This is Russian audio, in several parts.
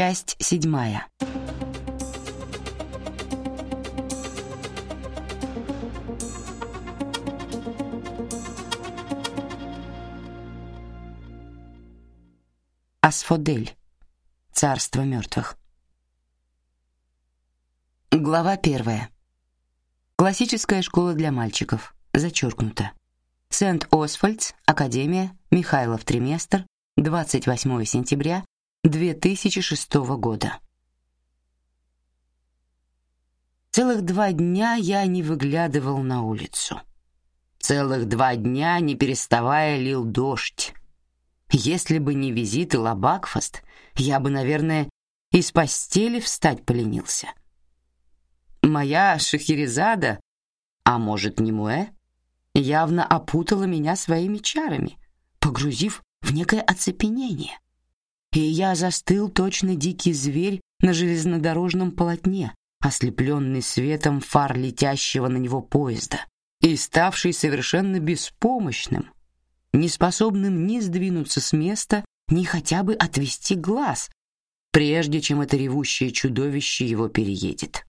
Часть седьмая. Асфодель. Царство мертвых. Глава первая. Классическая школа для мальчиков. Зачеркнуто. Сент-Освальдс, Академия, Михайлов триместр, 28 сентября 2006 года. Целых два дня я не выглядывал на улицу. Целых два дня, не переставая, лил дождь. Если бы не визиты Лабакфаст, я бы, наверное, из постели встать поленился. Моя Шахерезада, а может, не Муэ, явно опутала меня своими чарами, погрузив в некое оцепенение. И я застыл точно дикий зверь на железнодорожном полотне, ослепленный светом фар летящего на него поезда и ставший совершенно беспомощным, неспособным ни сдвинуться с места, ни хотя бы отвести глаз, прежде чем это ревущее чудовище его переедет.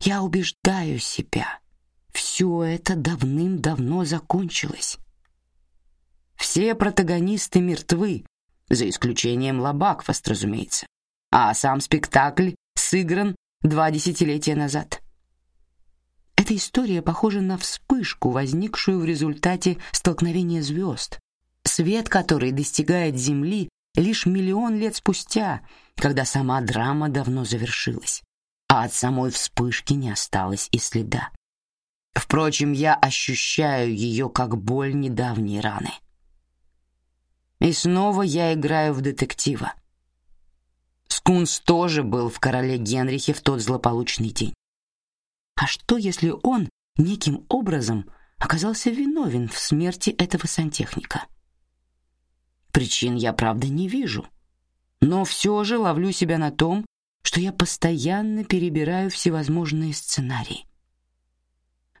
Я убеждаю себя, все это давным-давно закончилось. Все протагонисты мертвы, за исключением Лабакфаст, разумеется, а сам спектакль сыгран два десятилетия назад. Эта история похожа на вспышку, возникшую в результате столкновения звезд, свет которой достигает Земли лишь миллион лет спустя, когда сама драма давно завершилась, а от самой вспышки не осталось и следа. Впрочем, я ощущаю ее как боль недавней раны. И снова я играю в детектива. Скунс тоже был в короле Генрихе в тот злополучный день. А что, если он неким образом оказался виновен в смерти этого сантехника? Причин я, правда, не вижу, но все же ловлю себя на том, что я постоянно перебираю всевозможные сценарии.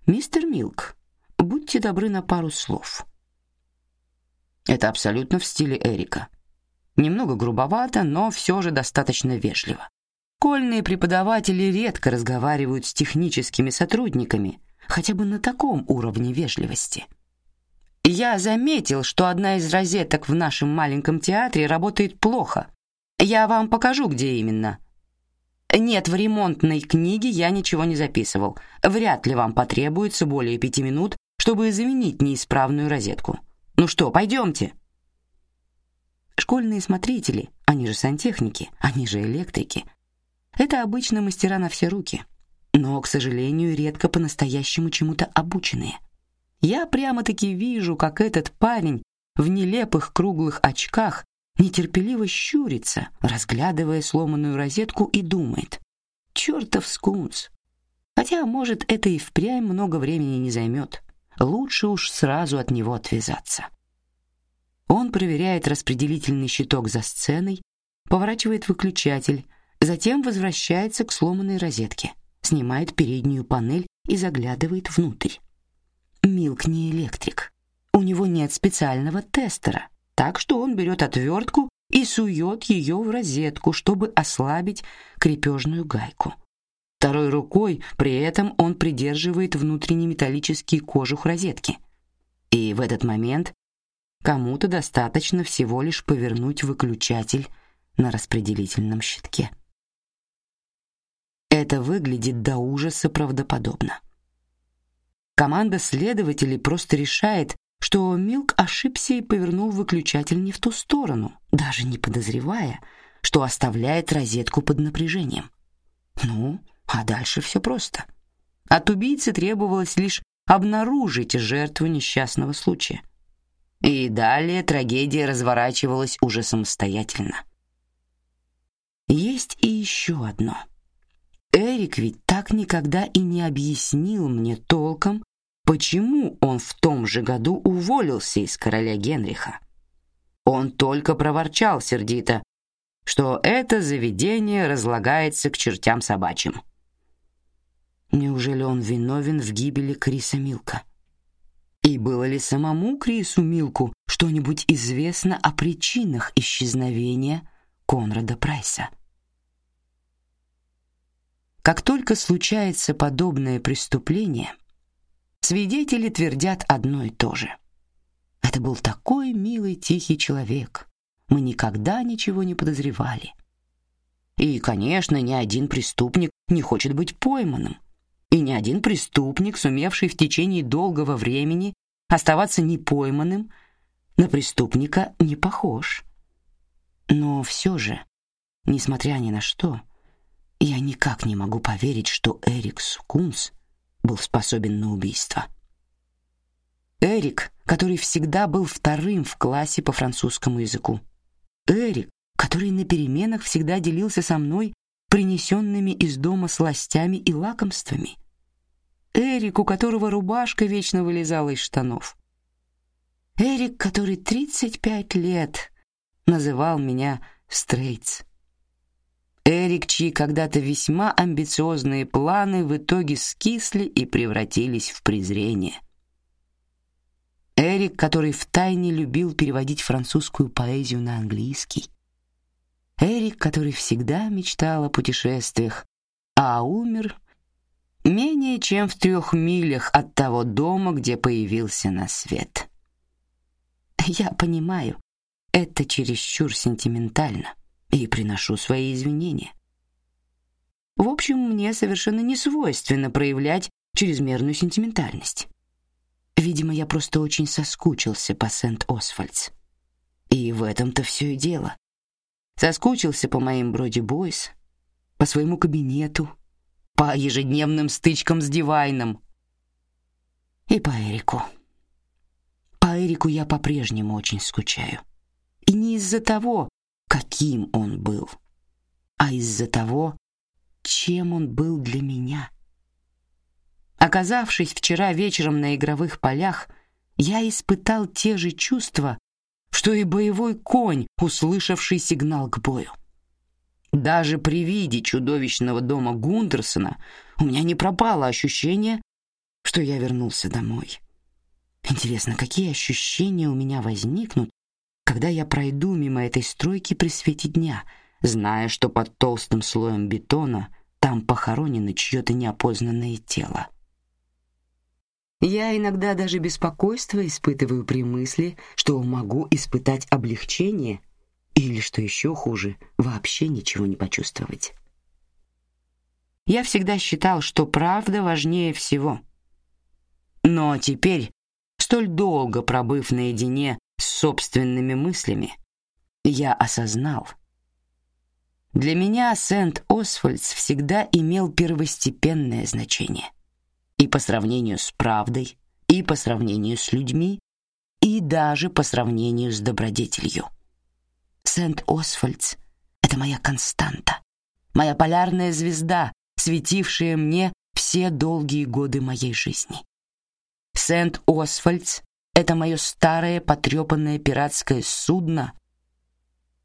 Мистер Милк, будьте добры на пару слов. Это абсолютно в стиле Эрика. Немного грубовато, но все же достаточно вежливо. Школьные преподаватели редко разговаривают с техническими сотрудниками, хотя бы на таком уровне вежливости. Я заметил, что одна из розеток в нашем маленьком театре работает плохо. Я вам покажу, где именно. Нет, в ремонтной книге я ничего не записывал. Вряд ли вам потребуется более пяти минут, чтобы заменить неисправную розетку. Ну что, пойдемте. Школьные смотрители, они же сантехники, они же электрики, это обычно мастера на все руки, но, к сожалению, редко по-настоящему чему-то обученные. Я прямо-таки вижу, как этот парень в нелепых круглых очках нетерпеливо щурится, разглядывая сломанную розетку и думает: "Чертов скунс". Хотя, может, это и впрямь много времени не займет. Лучше уж сразу от него отвязаться. Он проверяет распределительный щиток за сценой, поворачивает выключатель, Затем возвращается к сломанной розетке, снимает переднюю панель и заглядывает внутрь. Милк не электрик. У него нет специального тестера, так что он берет отвертку и сует ее в розетку, чтобы ослабить крепежную гайку. Второй рукой при этом он придерживает внутренний металлический кожух розетки. И в этот момент кому-то достаточно всего лишь повернуть выключатель на распределительном щитке. Это выглядит до ужаса правдоподобно. Команда следователей просто решает, что Милк ошибся и повернул выключатель не в ту сторону, даже не подозревая, что оставляет розетку под напряжением. Ну, а дальше все просто. От убийцы требовалось лишь обнаружить жертву несчастного случая. И далее трагедия разворачивалась уже самостоятельно. Есть и еще одно — Эрик ведь так никогда и не объяснил мне толком, почему он в том же году уволился из короля Генриха. Он только проворчал сердито, что это заведение разлагается к чертям собачьим. Неужели он виновен в гибели Криса Милка? И было ли самому Крису Милку что-нибудь известно о причинах исчезновения Конрада Прайса. Как только случается подобное преступление, свидетели твердят одно и то же. Это был такой милый, тихий человек. Мы никогда ничего не подозревали. И, конечно, ни один преступник не хочет быть пойманным. И ни один преступник, сумевший в течение долгого времени оставаться непойманным, на преступника не похож. Но все же, несмотря ни на что, я никак не могу поверить, что Эрик Скунс был способен на убийство. Эрик, который всегда был вторым в классе по французскому языку. Эрик, который на переменах всегда делился со мной принесенными из дома сластями и лакомствами. Эрик, у которого рубашка вечно вылезала из штанов. Эрик, который 35 лет называл меня Стрейтс. Эрик, чьи когда-то весьма амбициозные планы в итоге скисли и превратились в презрение. Эрик, который втайне любил переводить французскую поэзию на английский. Эрик, который всегда мечтал о путешествиях, а умер менее чем в трех милях от того дома, где появился на свет. Я понимаю, это чересчур сентиментально, и приношу свои извинения. В общем, мне совершенно не свойственно проявлять чрезмерную сентиментальность. Видимо, я просто очень соскучился по Сент-Освальдс. И в этом-то все и дело. Соскучился по моим Броди Бойс, по своему кабинету, по ежедневным стычкам с Дивайном и по Эрику. По Эрику я по-прежнему очень скучаю. И не из-за того, каким он был, а из-за того, чем он был для меня. Оказавшись вчера вечером на игровых полях, я испытал те же чувства, что и боевой конь, услышавший сигнал к бою. Даже при виде чудовищного дома Гундерсона у меня не пропало ощущение, что я вернулся домой. Интересно, какие ощущения у меня возникнут, когда я пройду мимо этой стройки при свете дня, зная, что под толстым слоем бетона там похоронено чье-то неопознанное тело. Я иногда даже беспокойство испытываю при мысли, что могу испытать облегчение или, что еще хуже, вообще ничего не почувствовать. Я всегда считал, что правда важнее всего. Но теперь, столь долго пробыв наедине с собственными мыслями, я осознал. Для меня Сент-Освальдс всегда имел первостепенное значение. И по сравнению с правдой, и по сравнению с людьми, и даже по сравнению с добродетелью. Сент-Освальдс — это моя константа, моя полярная звезда, светившая мне все долгие годы моей жизни. Сент-Освальдс — это мое старое потрепанное пиратское судно,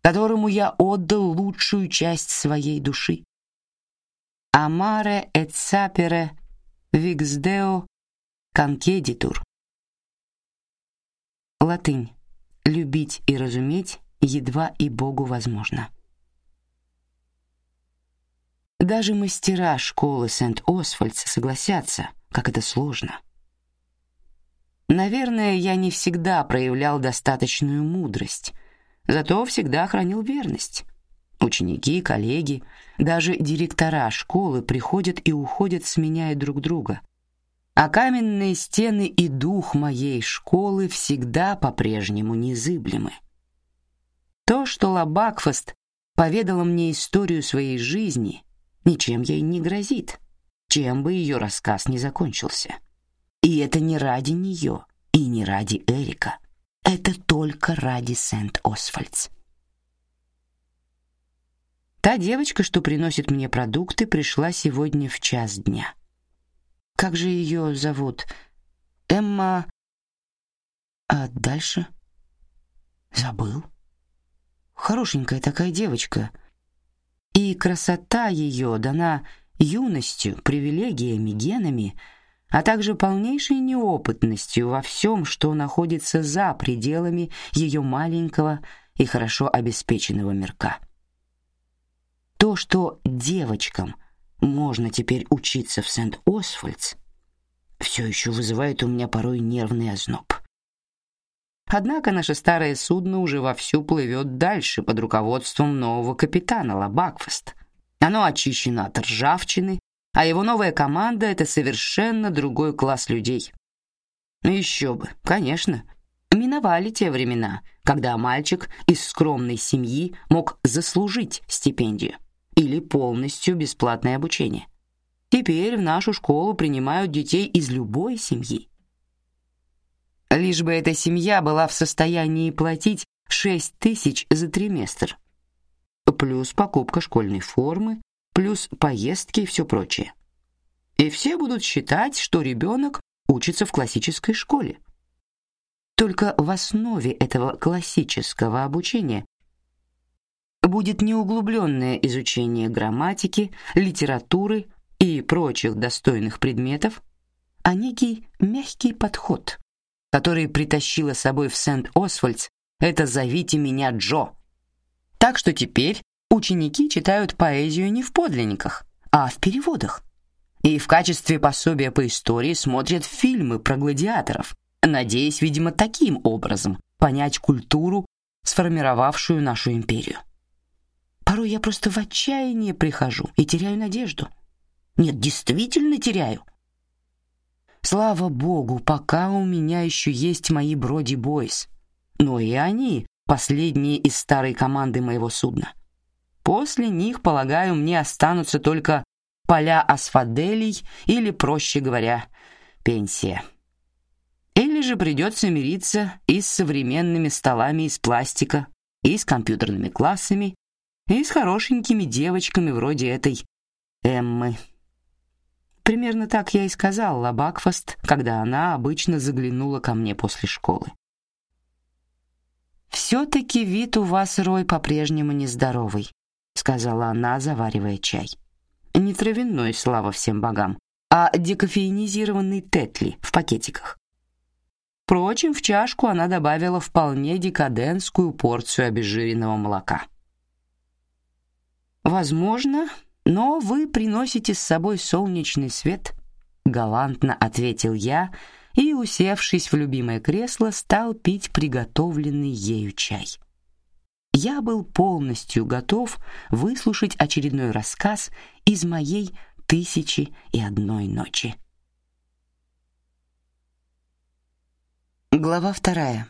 которому я отдал лучшую часть своей души. Амаре et sapere vixdeo conceditur. Латынь. Любить и разуметь едва и Богу возможно. Даже мастера школы Сент-Освальдс согласятся, как это сложно. Наверное, я не всегда проявлял достаточную мудрость, зато всегда хранил верность. Ученики, коллеги, даже директора школы приходят и уходят, сменяя друг друга. А каменные стены и дух моей школы всегда по-прежнему незыблемы. То, что Лабакфаст поведала мне историю своей жизни, ничем ей не грозит, чем бы ее рассказ не закончился. И это не ради нее и не ради Эрика. Это только ради Сент-Освальдс. Та девочка, что приносит мне продукты, пришла сегодня в час дня. Как же ее зовут? Эмма. А дальше? Забыл хорошенькая такая девочка. И красота ее дана юностью, привилегиями, генами, а также полнейшей неопытностью во всем, что находится за пределами ее маленького и хорошо обеспеченного мирка. То, что девочкам можно теперь учиться в Сент-Освальдс, все еще вызывает у меня порой нервный озноб. Однако наше старое судно уже вовсю плывет дальше под руководством нового капитана Лабакфест. Оно очищено от ржавчины, а его новая команда — это совершенно другой класс людей. Ну еще бы, конечно. Миновали те времена, когда мальчик из скромной семьи мог заслужить стипендию или полностью бесплатное обучение. Теперь в нашу школу принимают детей из любой семьи лишь бы эта семья была в состоянии платить шесть тысяч за триместр, плюс покупка школьной формы, плюс поездки и все прочее. И все будут считать, что ребенок учится в классической школе. Только в основе этого классического обучения будет не углубленное изучение грамматики, литературы и прочих достойных предметов, а некий мягкий подход, который притащила с собой в Сент-Освальдс, это «Зовите меня Джо». Так что теперь ученики читают поэзию не в подлинниках, а в переводах. И в качестве пособия по истории смотрят фильмы про гладиаторов, надеясь, видимо, таким образом понять культуру, сформировавшую нашу империю. Порой я просто в отчаяние прихожу и теряю надежду. Нет, действительно теряю. Слава богу, пока у меня еще есть мои Броди Бойс. Но и они последние из старой команды моего судна. После них, полагаю, мне останутся только поля асфаделей или, проще говоря, пенсия. Или же придется мириться и с современными столами из пластика, и с компьютерными классами, и с хорошенькими девочками вроде этой Эммы. Примерно так я и сказал Лабакфаст, когда она обычно заглянула ко мне после школы. «Все-таки вид у вас, Рой, по-прежнему нездоровый», — сказала она, заваривая чай. «Не травяной, слава всем богам, а декофеинизированный тетли в пакетиках». Впрочем, в чашку она добавила вполне декадентскую порцию обезжиренного молока. «Возможно, но вы приносите с собой солнечный свет, галантно ответил я и, усевшись в любимое кресло, стал пить приготовленный ею чай. Я был полностью готов выслушать очередной рассказ из моей тысячи и одной ночи. Глава вторая.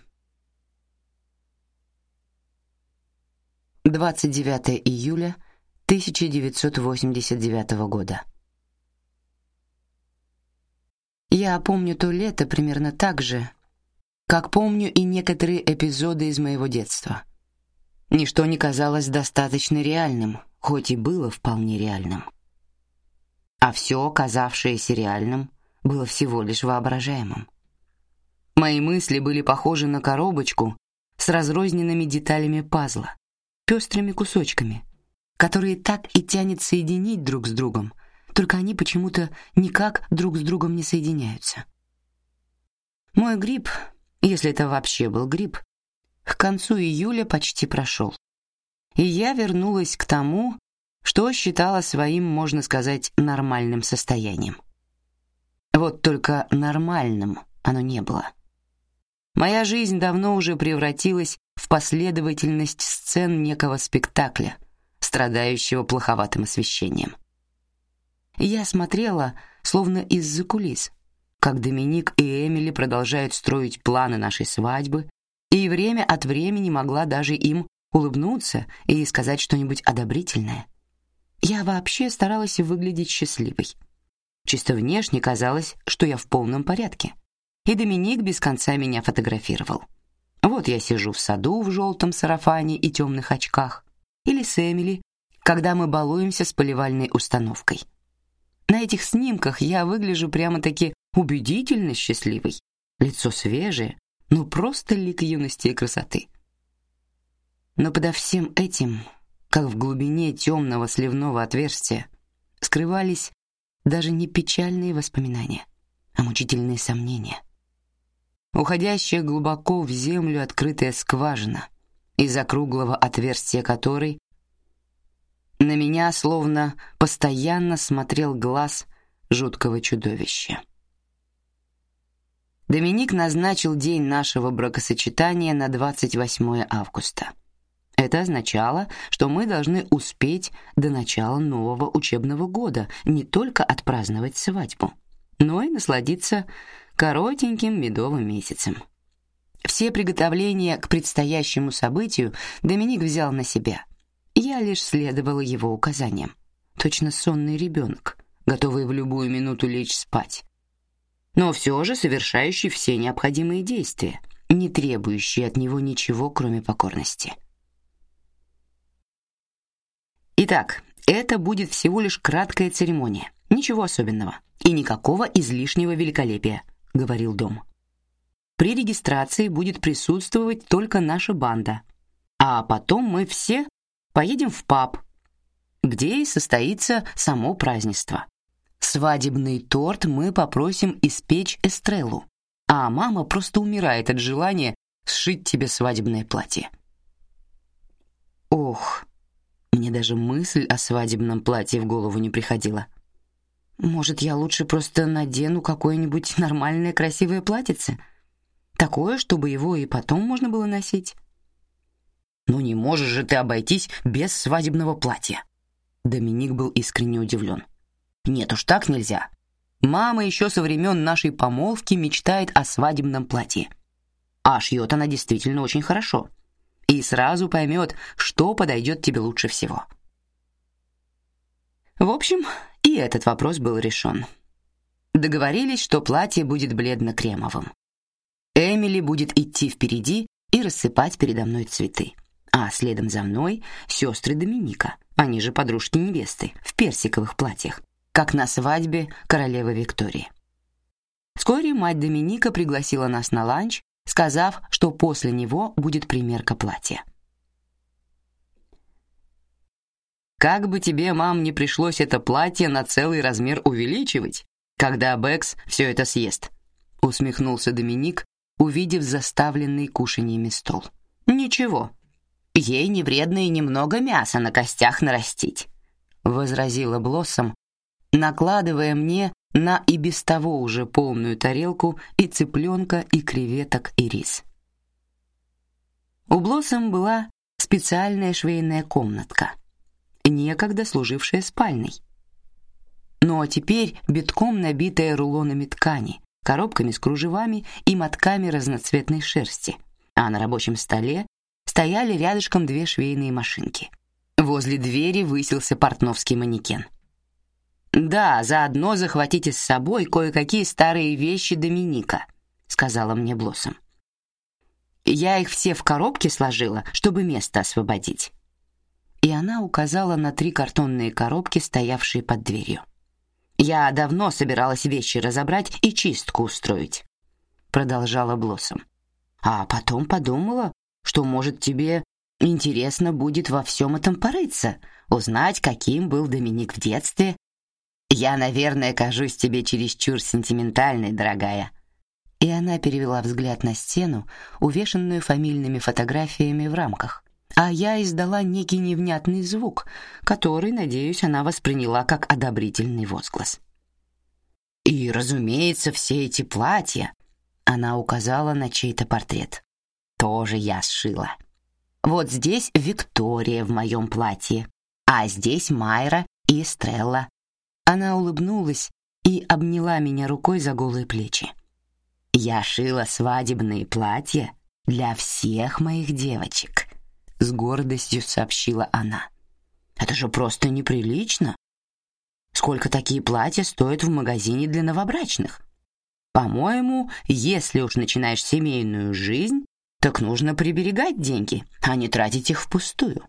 29 июля 1989 года. Я помню то лето примерно так же, как помню и некоторые эпизоды из моего детства. Ничто не казалось достаточно реальным, хоть и было вполне реальным. А все, казавшееся реальным, было всего лишь воображаемым. Мои мысли были похожи на коробочку с разрозненными деталями пазла, пестрыми кусочками — которые так и тянет соединить друг с другом, только они почему-то никак друг с другом не соединяются. Мой грипп, если это вообще был грипп, к концу июля почти прошел, и я вернулась к тому, что считала своим, можно сказать, нормальным состоянием. Вот только нормальным оно не было. Моя жизнь давно уже превратилась в последовательность сцен некого спектакля — страдающего плоховатым освещением. Я смотрела, словно из-за кулис, как Доминик и Эмили продолжают строить планы нашей свадьбы, и время от времени могла даже им улыбнуться и сказать что-нибудь одобрительное. Я вообще старалась выглядеть счастливой. Чисто внешне казалось, что я в полном порядке. И Доминик без конца меня фотографировал. Вот я сижу в саду в желтом сарафане и темных очках, или с Эмили, когда мы балуемся с поливальной установкой. На этих снимках я выгляжу прямо-таки убедительно счастливой. Лицо свежее, ну просто лик юности и красоты. Но подо всем этим, как в глубине темного сливного отверстия, скрывались даже не печальные воспоминания, а мучительные сомнения. Уходящая глубоко в землю открытая скважина — из округлого отверстия которой на меня словно постоянно смотрел глаз жуткого чудовища. Доминик назначил день нашего бракосочетания на 28 августа. Это означало, что мы должны успеть до начала нового учебного года не только отпраздновать свадьбу, но и насладиться коротеньким медовым месяцем. Все приготовления к предстоящему событию Доминик взял на себя. Я лишь следовала его указаниям. Точно сонный ребенок, готовый в любую минуту лечь спать. Но все же совершающий все необходимые действия, не требующие от него ничего, кроме покорности. Итак, это будет всего лишь краткая церемония, ничего особенного и никакого излишнего великолепия, говорил Дом. При регистрации будет присутствовать только наша банда, а потом мы все поедем в паб, где и состоится само празднество. Свадебный торт мы попросим испечь Эстреллу, а мама просто умирает от желания сшить тебе свадебное платье. Ох, мне даже мысль о свадебном платье в голову не приходила. Может, я лучше просто надену какое-нибудь нормальное красивое платьице? Такое, чтобы его и потом можно было носить. Ну не можешь же ты обойтись без свадебного платья. Доминик был искренне удивлен. Нет уж так нельзя. Мама еще со времен нашей помолвки мечтает о свадебном платье. А шьет она действительно очень хорошо. И сразу поймет, что подойдет тебе лучше всего. В общем, и этот вопрос был решен. Договорились, что платье будет бледно-кремовым. Эмили будет идти впереди и рассыпать передо мной цветы, а следом за мной сестры Доминика, они же подружки невесты, в персиковых платьях, как на свадьбе королевы Виктории. Вскоре мать Доминика пригласила нас на ланч, сказав, что после него будет примерка платья. Как бы тебе, мам, не пришлось это платье на целый размер увеличивать, когда Бэкс все это съест, усмехнулся Доминик, увидев заставленный кушаньями стол. Ничего, ей не вредно и немного мяса на костях нарастить, возразила Блоссом, накладывая мне на и без того уже полную тарелку и цыпленка, и креветок, и рис. У Блоссом была специальная швейная комнатка, некогда служившая спальней. Но теперь битком набитая рулонами ткани, коробками с кружевами и мотками разноцветной шерсти, а на рабочем столе стояли рядышком две швейные машинки. Возле двери высился портновский манекен. Да, заодно захватите с собой кое-какие старые вещи Доминика, сказала мне Блоссом. Я их все в коробке сложила, чтобы место освободить. И она указала на три картонные коробки, стоявшие под дверью. Я давно собиралась вещи разобрать и чистку устроить, продолжала Блоссом. А потом подумала, что может тебе интересно будет во всем этом порыться, узнать, каким был Доминик в детстве. Я, наверное, кажусь тебе чересчур сентиментальной, дорогая. И она перевела взгляд на стену, увешанную фамильными фотографиями в рамках. А я издала некий невнятный звук, который, надеюсь, она восприняла как одобрительный возглас. И, разумеется, все эти платья, она указала на чей-то портрет. Тоже я сшила. Вот здесь Виктория в моем платье, а здесь Майра и Эстрелла. Она улыбнулась и обняла меня рукой за голые плечи. Я шила свадебные платья для всех моих девочек с гордостью сообщила она. Это же просто неприлично. Сколько такие платья стоят в магазине для новобрачных? По-моему, если уж начинаешь семейную жизнь, так нужно приберегать деньги, а не тратить их впустую.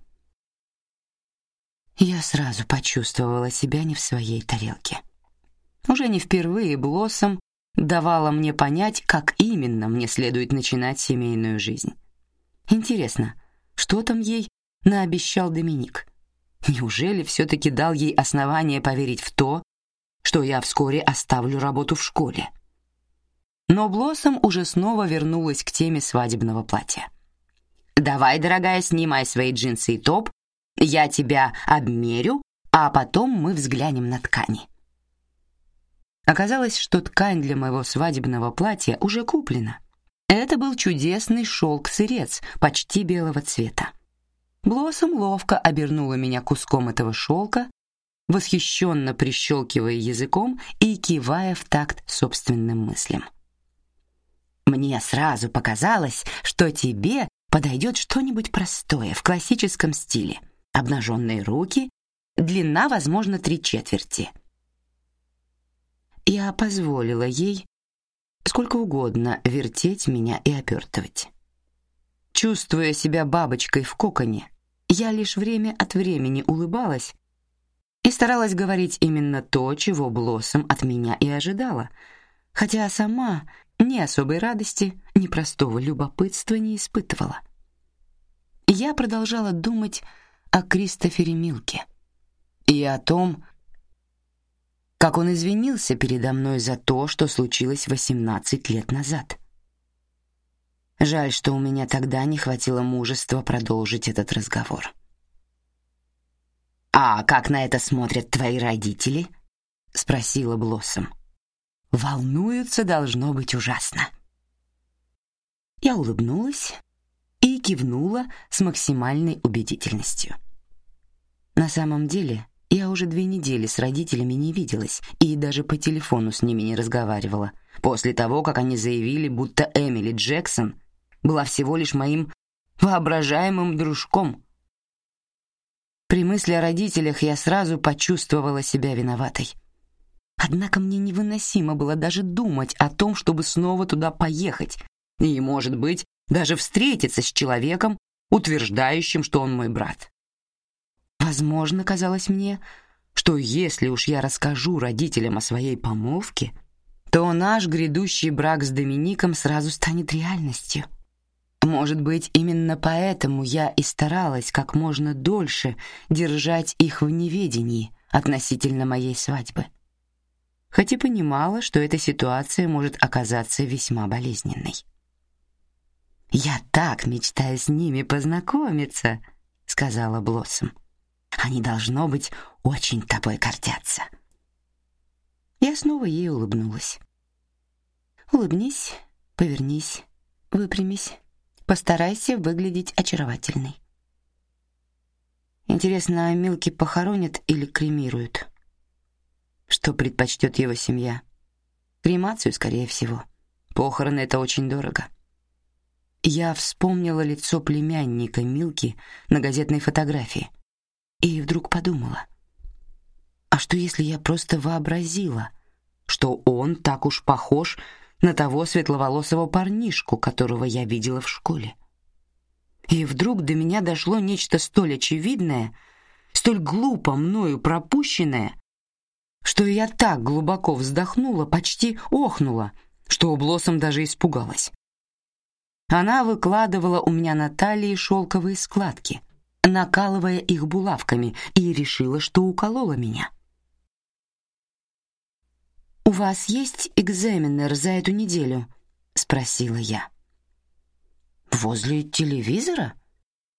Я сразу почувствовала себя не в своей тарелке. Уже не впервые Блоссом давала мне понять, как именно мне следует начинать семейную жизнь. Интересно, что там ей наобещал Доминик? Неужели все-таки дал ей основание поверить в то, что я вскоре оставлю работу в школе? Но Блоссом уже снова вернулась к теме свадебного платья. «Давай, дорогая, снимай свои джинсы и топ, я тебя обмерю, а потом мы взглянем на ткани. Оказалось, что ткань для моего свадебного платья уже куплена. Это был чудесный шелк-сырец, почти белого цвета. Блоссом ловко обернула меня куском этого шелка, восхищенно прищелкивая языком и кивая в такт собственным мыслям. Мне сразу показалось, что тебе подойдет что-нибудь простое в классическом стиле. Обнаженные руки, длина, возможно, три четверти. Я позволила ей сколько угодно вертеть меня и опертывать. Чувствуя себя бабочкой в коконе, я лишь время от времени улыбалась и старалась говорить именно то, чего Блоссом от меня и ожидала, хотя сама ни особой радости, ни простого любопытства не испытывала. Я продолжала думать о Кристофере Милке и о том, как он извинился передо мной за то, что случилось 18 лет назад. Жаль, что у меня тогда не хватило мужества продолжить этот разговор. А как на это смотрят твои родители? спросила Блоссом. Волнуются должно быть ужасно. Я улыбнулась и кивнула с максимальной убедительностью. На самом деле, я уже две недели с родителями не виделась и даже по телефону с ними не разговаривала. После того, как они заявили, будто Эмили Джексон была всего лишь моим воображаемым дружком. При мысли о родителях я сразу почувствовала себя виноватой. Однако мне невыносимо было даже думать о том, чтобы снова туда поехать и, может быть, даже встретиться с человеком, утверждающим, что он мой брат. Возможно, казалось мне, что если уж я расскажу родителям о своей помолвке, то наш грядущий брак с Домиником сразу станет реальностью. Может быть, именно поэтому я и старалась как можно дольше держать их в неведении относительно моей свадьбы. Хоть и понимала, что эта ситуация может оказаться весьма болезненной. Я так мечтаю с ними познакомиться, сказала Блоссом. Они должно быть очень тобой гордятся. Я снова ей улыбнулась. Улыбнись, повернись, выпрямись, постарайся выглядеть очаровательной. Интересно, а Милки похоронят или кремируют? Что предпочтет его семья? Кремацию, скорее всего. Похороны это очень дорого. Я вспомнила лицо племянника Милки на газетной фотографии и вдруг подумала: а что если я просто вообразила, что он так уж похож на того светловолосого парнишку, которого я видела в школе? И вдруг до меня дошло нечто столь очевидное, столь глупо мною пропущенное, что я так глубоко вздохнула, почти охнула, что Блоссом даже испугалась. Она выкладывала у меня на талии шелковые складки — накалывая их булавками, и решила, что уколола меня. У вас есть экзаменер за эту неделю? спросила я. Возле телевизора?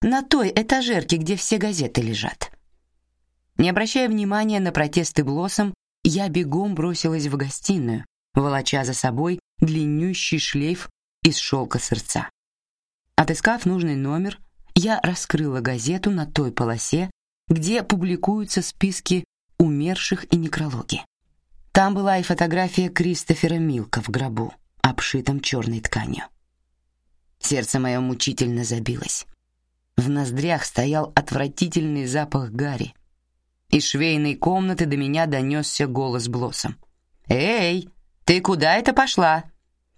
На той этажерке, где все газеты лежат. Не обращая внимания на протесты Блоссом, я бегом бросилась в гостиную, волоча за собой длиннющий шлейф из шелка сердца. Отыскав нужный номер, я раскрыла газету на той полосе, где публикуются списки умерших и некрологи. Там была и фотография Кристофера Милка в гробу, обшитом черной тканью. Сердце мое мучительно забилось. В ноздрях стоял отвратительный запах гари. Из швейной комнаты до меня донесся голос Блоссом. «Эй, ты куда это пошла?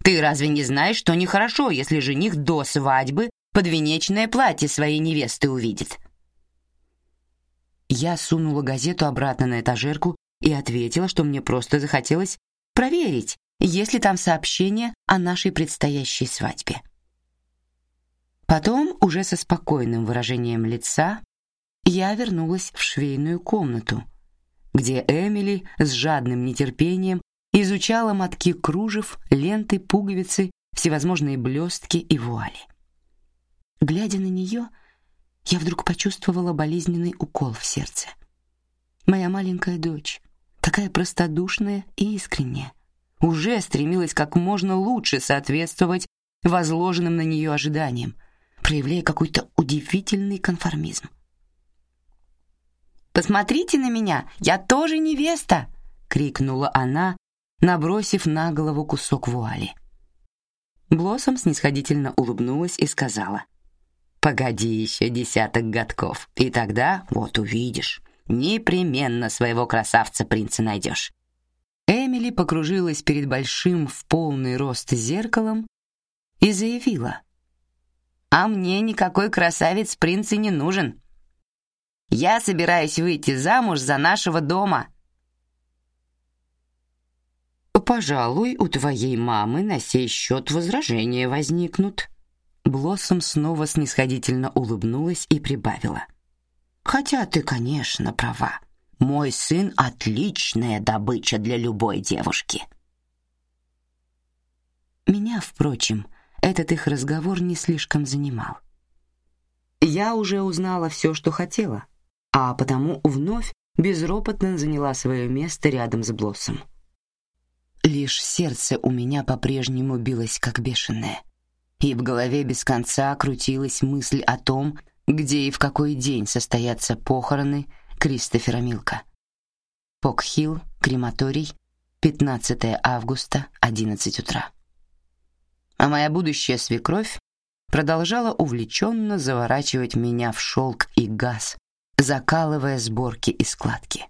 Ты разве не знаешь, что нехорошо, если жених до свадьбы подвенечное платье своей невесты увидит. Я сунула газету обратно на этажерку и ответила, что мне просто захотелось проверить, есть ли там сообщение о нашей предстоящей свадьбе. Потом, уже со спокойным выражением лица, я вернулась в швейную комнату, где Эмили с жадным нетерпением изучала мотки кружев, ленты, пуговицы, всевозможные блестки и вуали. Глядя на нее, я вдруг почувствовала болезненный укол в сердце. Моя маленькая дочь, такая простодушная и искренняя, уже стремилась как можно лучше соответствовать возложенным на нее ожиданиям, проявляя какой-то удивительный конформизм. Посмотрите на меня, я тоже невеста, крикнула она, набросив на голову кусок вуали. Блоссом снисходительно улыбнулась и сказала: "Погоди еще десяток годков, и тогда вот увидишь, непременно своего красавца принца найдешь". Эмили покружилась перед большим в полный рост зеркалом и заявила: "А мне никакой красавец принц и не нужен. Я собираюсь выйти замуж за нашего дома". Пожалуй, у твоей мамы на сей счет возражения возникнут. Блоссом снова снисходительно улыбнулась и прибавила: "Хотя ты, конечно, права. Мой сын отличная добыча для любой девушки". Меня, впрочем, этот их разговор не слишком занимал. Я уже узнала все, что хотела, а потому вновь безропотно заняла свое место рядом с Блоссом. Лишь сердце у меня по-прежнему билось как бешеное, и в голове без конца крутилась мысль о том, где и в какой день состоятся похороны Кристофера Милка. Покхилл, крематорий, 15 августа, 11 утра. А моя будущая свекровь продолжала увлеченно заворачивать меня в шелк и газ, закалывая сборки и складки.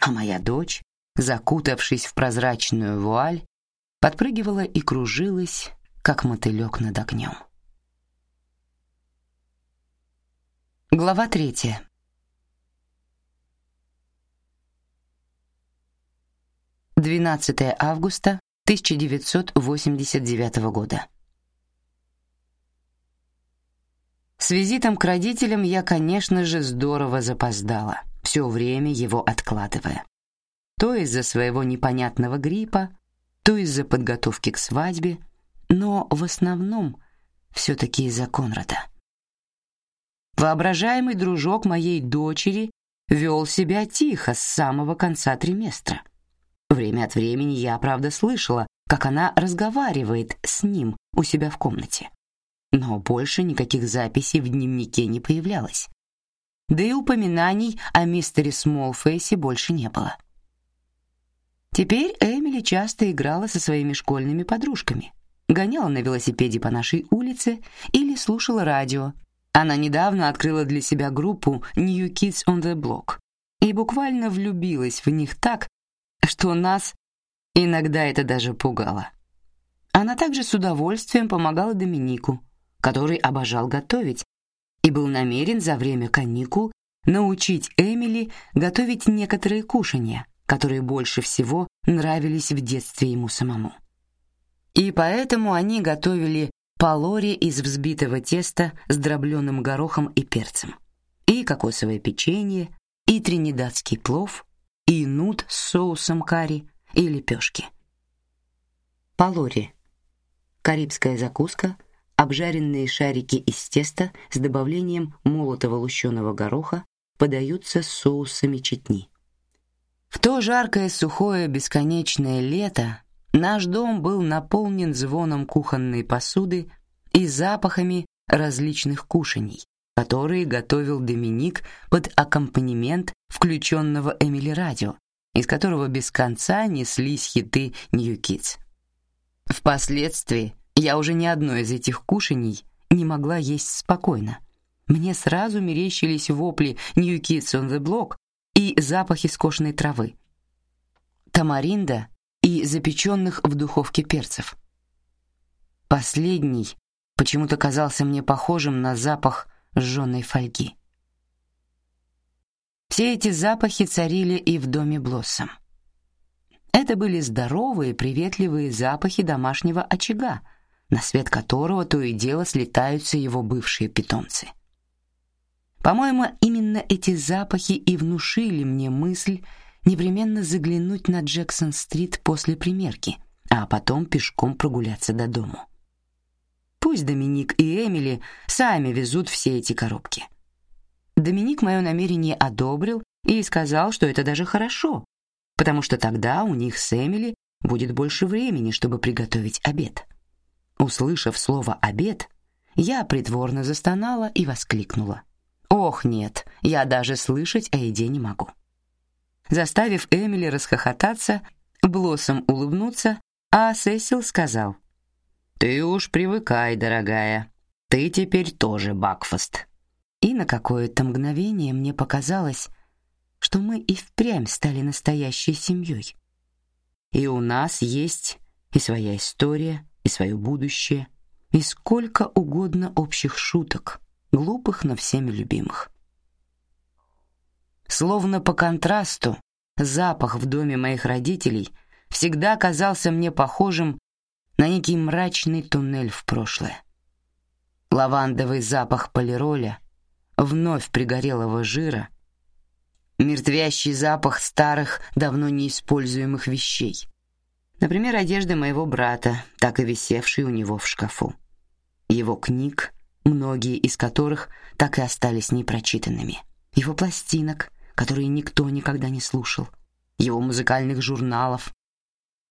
А моя дочь закутавшись в прозрачную вуаль, подпрыгивала и кружилась, как мотылек над огнем. Глава третья. Двенадцатое августа 1989 года. С визитом к родителям я, конечно же, здорово запоздала, все время его откладывая то из-за своего непонятного гриппа, то из-за подготовки к свадьбе, но в основном все-таки из-за Конрада. Воображаемый дружок моей дочери вел себя тихо с самого конца триместра. Время от времени я, правда, слышала, как она разговаривает с ним у себя в комнате. Но больше никаких записей в дневнике не появлялось. Да и упоминаний о мистере Смолфейсе больше не было. Теперь Эмили часто играла со своими школьными подружками, гоняла на велосипеде по нашей улице или слушала радио. Она недавно открыла для себя группу New Kids on the Block и буквально влюбилась в них так, что нас иногда это даже пугало. Она также с удовольствием помогала Доминику, который обожал готовить и был намерен за время каникул научить Эмили готовить некоторые кушанья, которые больше всего нравились в детстве ему самому. И поэтому они готовили палори из взбитого теста с дробленым горохом и перцем, и кокосовое печенье, и тринидадский плов, и нут с соусом карри, и лепешки. Палори — карибская закуска, обжаренные шарики из теста с добавлением молотого лущеного гороха подаются с соусами читни. В то жаркое, сухое, бесконечное лето наш дом был наполнен звоном кухонной посуды и запахами различных кушаний, которые готовил Доминик под аккомпанемент включенного Эмили радио, из которого без конца неслись хиты New. Впоследствии я уже ни одно из этих кушаний не могла есть спокойно. Мне сразу мерещились вопли New Kids on the Block и запахи скошенной травы, тамаринда и запеченных в духовке перцев. Последний почему-то казался мне похожим на запах сжженной фольги. Все эти запахи царили и в доме Блоссом. Это были здоровые, приветливые запахи домашнего очага, на свет которого то и дело слетаются его бывшие питомцы. По-моему, именно эти запахи и внушили мне мысль непременно заглянуть на Джексон-стрит после примерки, а потом пешком прогуляться до дому. Пусть Доминик и Эмили сами везут все эти коробки. Доминик мое намерение одобрил и сказал, что это даже хорошо, потому что тогда у них с Эмили будет больше времени, чтобы приготовить обед. Услышав слово обед, я притворно застонала и воскликнула: "Ох, нет, я даже слышать о еде не могу". Заставив Эмили расхохотаться, Блоссом улыбнуться, а Сесил сказал: "Ты уж привыкай, дорогая. Ты теперь тоже Бакфаст". И на какое-то мгновение мне показалось, что мы и впрямь стали настоящей семьей. И у нас есть и своя история, и свое будущее, и сколько угодно общих шуток, глупых, но всеми любимых. Словно по контрасту, запах в доме моих родителей всегда казался мне похожим на некий мрачный туннель в прошлое. Лавандовый запах полироля, вновь пригорелого жира, мертвящий запах старых, давно неиспользуемых вещей. Например, одежды моего брата, так и висевшей у него в шкафу. Его книг, многие из которых так и остались непрочитанными. Его пластинок, которые никто никогда не слушал. Его музыкальных журналов,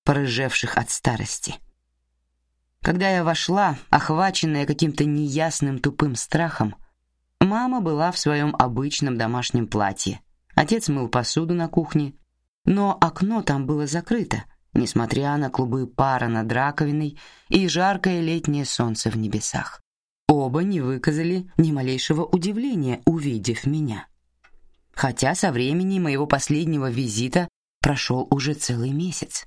порыжевших от старости. Когда я вошла, охваченная каким-то неясным тупым страхом, Мама была в своем обычном домашнем платье. Отец мыл посуду на кухне, но окно там было закрыто, несмотря на клубы пара над раковиной и жаркое летнее солнце в небесах. Оба не выказали ни малейшего удивления, увидев меня. Хотя со времени моего последнего визита прошел уже целый месяц.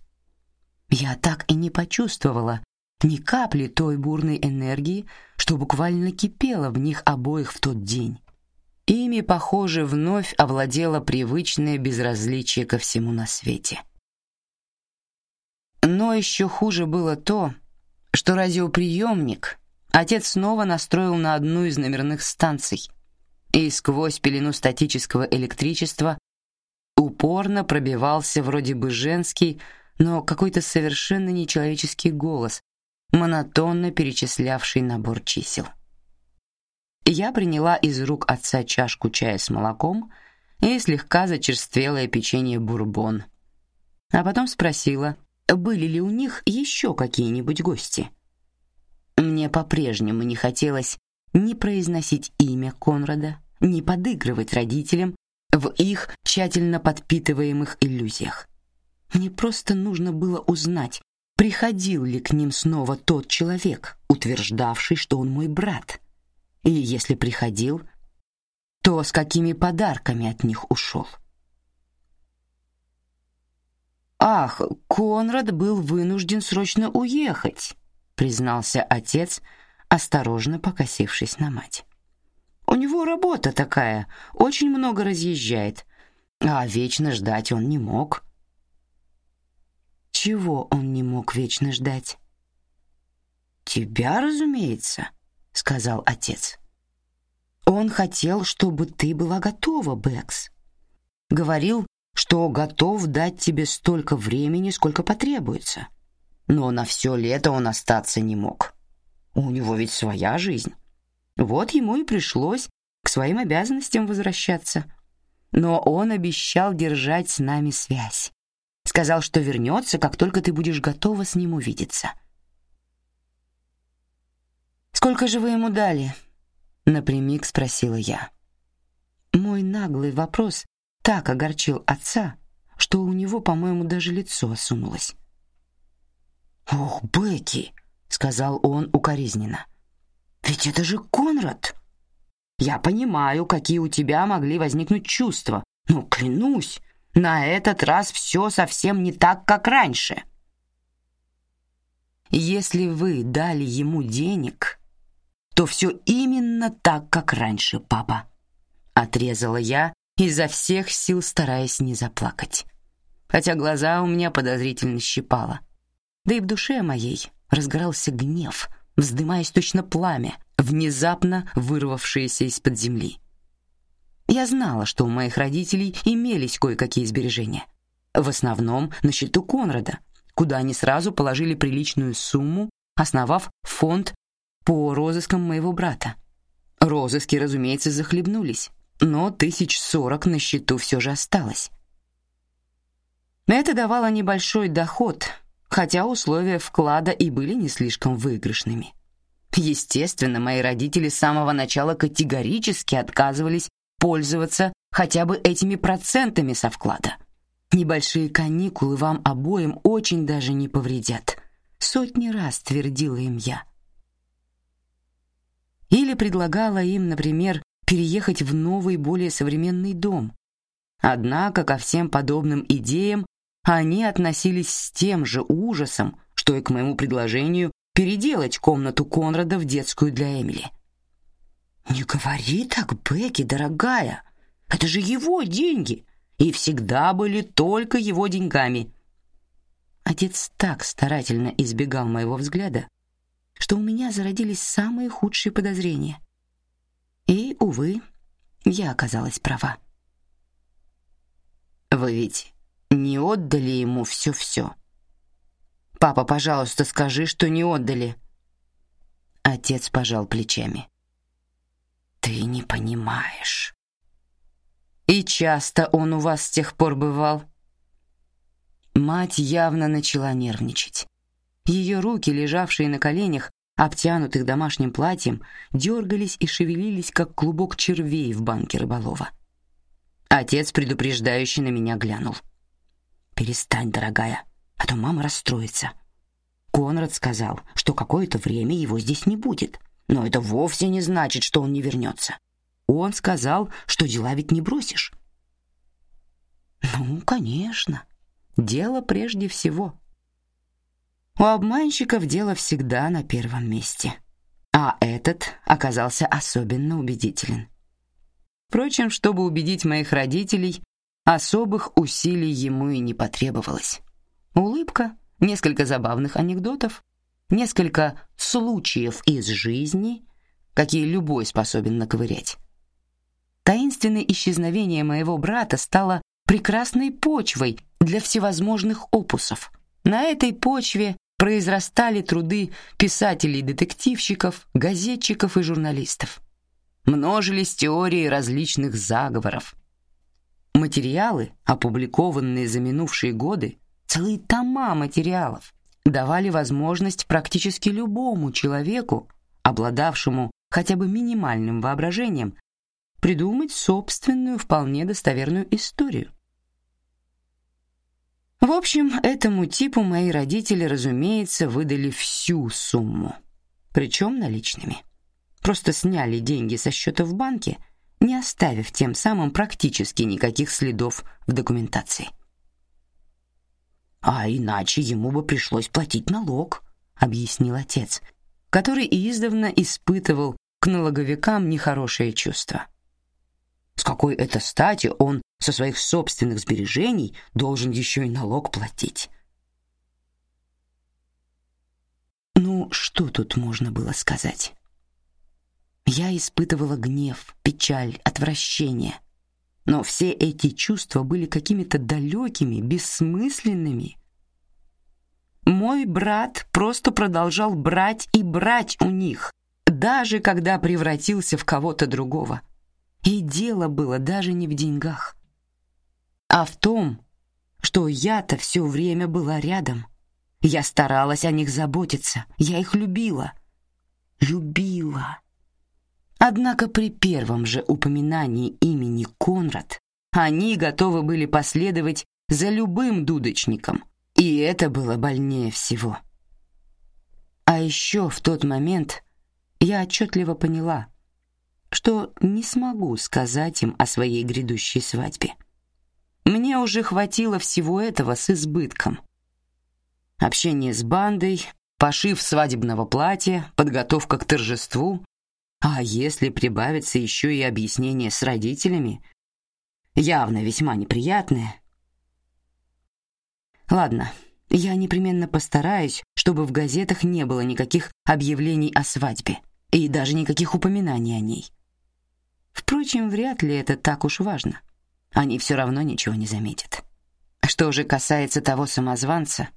Я так и не почувствовала, ни капли той бурной энергии, что буквально кипела в них обоих в тот день. Ими, похоже, вновь овладело привычное безразличие ко всему на свете. Но еще хуже было то, что радиоприемник отец снова настроил на одну из номерных станций, и сквозь пелену статического электричества упорно пробивался вроде бы женский, но какой-то совершенно нечеловеческий голос, монотонно перечислявший набор чисел. Я приняла из рук отца чашку чая с молоком и слегка зачерствелое печенье бурбон, а потом спросила, были ли у них еще какие-нибудь гости. Мне по-прежнему не хотелось ни произносить имя Конрада, ни подыгрывать родителям в их тщательно подпитываемых иллюзиях. Мне просто нужно было узнать, приходил ли к ним снова тот человек, утверждавший, что он мой брат. И если приходил, то с какими подарками от них ушел. Ах, Конрад был вынужден срочно уехать, признался отец, осторожно покосившись на мать. У него работа такая, очень много разъезжает, а вечно ждать он не мог. Чего он не мог вечно ждать? Тебя, разумеется, сказал отец. Он хотел, чтобы ты была готова, Бэкс. Говорил, что готов дать тебе столько времени, сколько потребуется. Но на все лето он остаться не мог. У него ведь своя жизнь. Вот ему и пришлось к своим обязанностям возвращаться. Но он обещал держать с нами связь. Сказал, что вернется, как только ты будешь готова с ним увидеться. Сколько же вы ему дали? напрямик спросила я. Мой наглый вопрос так огорчил отца, что у него, по-моему, даже лицо осунулось. Ох, Бекки, сказал он укоризненно. Ведь это же Конрад. Я понимаю, какие у тебя могли возникнуть чувства, но клянусь, на этот раз все совсем не так, как раньше. Если вы дали ему денег, то все именно так, как раньше, папа. Отрезала я изо всех сил, стараясь не заплакать, хотя глаза у меня подозрительно щипало. Да и в душе моей разгорался гнев, вздымаясь точно пламя, внезапно вырвавшееся из-под земли. Я знала, что у моих родителей имелись кое-какие сбережения. В основном на счету Конрада, куда они сразу положили приличную сумму, основав фонд по розыскам моего брата. Розыски, разумеется, захлебнулись, но тысяч сорок на счету все же осталось. Это давало небольшой доход, хотя условия вклада и были не слишком выигрышными. Естественно, мои родители с самого начала категорически отказывались пользоваться хотя бы этими процентами со вклада. Небольшие каникулы вам обоим очень даже не повредят. Сотни раз твердила им я. Или предлагала им, например, переехать в новый, более современный дом. Однако ко всем подобным идеям они относились с тем же ужасом, что и к моему предложению переделать комнату Конрада в детскую для Эмили. Не говори так, Бекки, дорогая. Это же его деньги, и всегда были только его деньгами. Отец так старательно избегал моего взгляда, что у меня зародились самые худшие подозрения. И, увы, я оказалась права. Вы ведь не отдали ему все-все. Папа, пожалуйста, скажи, что не отдали. Отец пожал плечами. Ты не понимаешь. И часто он у вас с тех пор бывал? Мать явно начала нервничать. Ее руки, лежавшие на коленях, обтянутых домашним платьем, дергались и шевелились, как клубок червей в банке рыболова. Отец предупреждающе на меня глянул. Перестань, дорогая, а то мама расстроится. Конрад сказал, что какое-то время его здесь не будет, но это вовсе не значит, что он не вернется. Он сказал, что дела ведь не бросишь. Ну, конечно. Дело прежде всего. У обманщиков дело всегда на первом месте. А этот оказался особенно убедителен. Впрочем, чтобы убедить моих родителей, особых усилий ему и не потребовалось. Улыбка, несколько забавных анекдотов, несколько случаев из жизни, какие любой способен наковырять. Таинственное исчезновение моего брата стало прекрасной почвой для всевозможных опусов. На этой почве произрастали труды писателей-детективщиков, газетчиков и журналистов. Множились теории различных заговоров. Материалы, опубликованные за минувшие годы, целые тома материалов, давали возможность практически любому человеку, обладавшему хотя бы минимальным воображением, придумать собственную вполне достоверную историю. В общем, этому типу мои родители, разумеется, выдали всю сумму, причем наличными. Просто сняли деньги со счета в банке, не оставив тем самым практически никаких следов в документации. А иначе ему бы пришлось платить налог, объяснил отец, который издавна испытывал к налоговикам нехорошее чувство. С какой это стати он со своих собственных сбережений должен еще и налог платить. Ну, что тут можно было сказать? Я испытывала гнев, печаль, отвращение. Но все эти чувства были какими-то далекими, бессмысленными. Мой брат просто продолжал брать и брать у них, даже когда превратился в кого-то другого. И дело было даже не в деньгах а в том, что я-то все время была рядом. Я старалась о них заботиться, я их любила. Любила. Однако при первом же упоминании имени Конрад они готовы были последовать за любым дудочником, и это было больнее всего. А еще в тот момент я отчетливо поняла, что не смогу сказать им о своей грядущей свадьбе. Мне уже хватило всего этого с избытком. Общение с бандой, пошив свадебного платья, подготовка к торжеству, а если прибавится еще и объяснение с родителями, явно весьма неприятное. Ладно, я непременно постараюсь, чтобы в газетах не было никаких объявлений о свадьбе и даже никаких упоминаний о ней. Впрочем, вряд ли это так уж важно они все равно ничего не заметят. Что же касается того самозванца,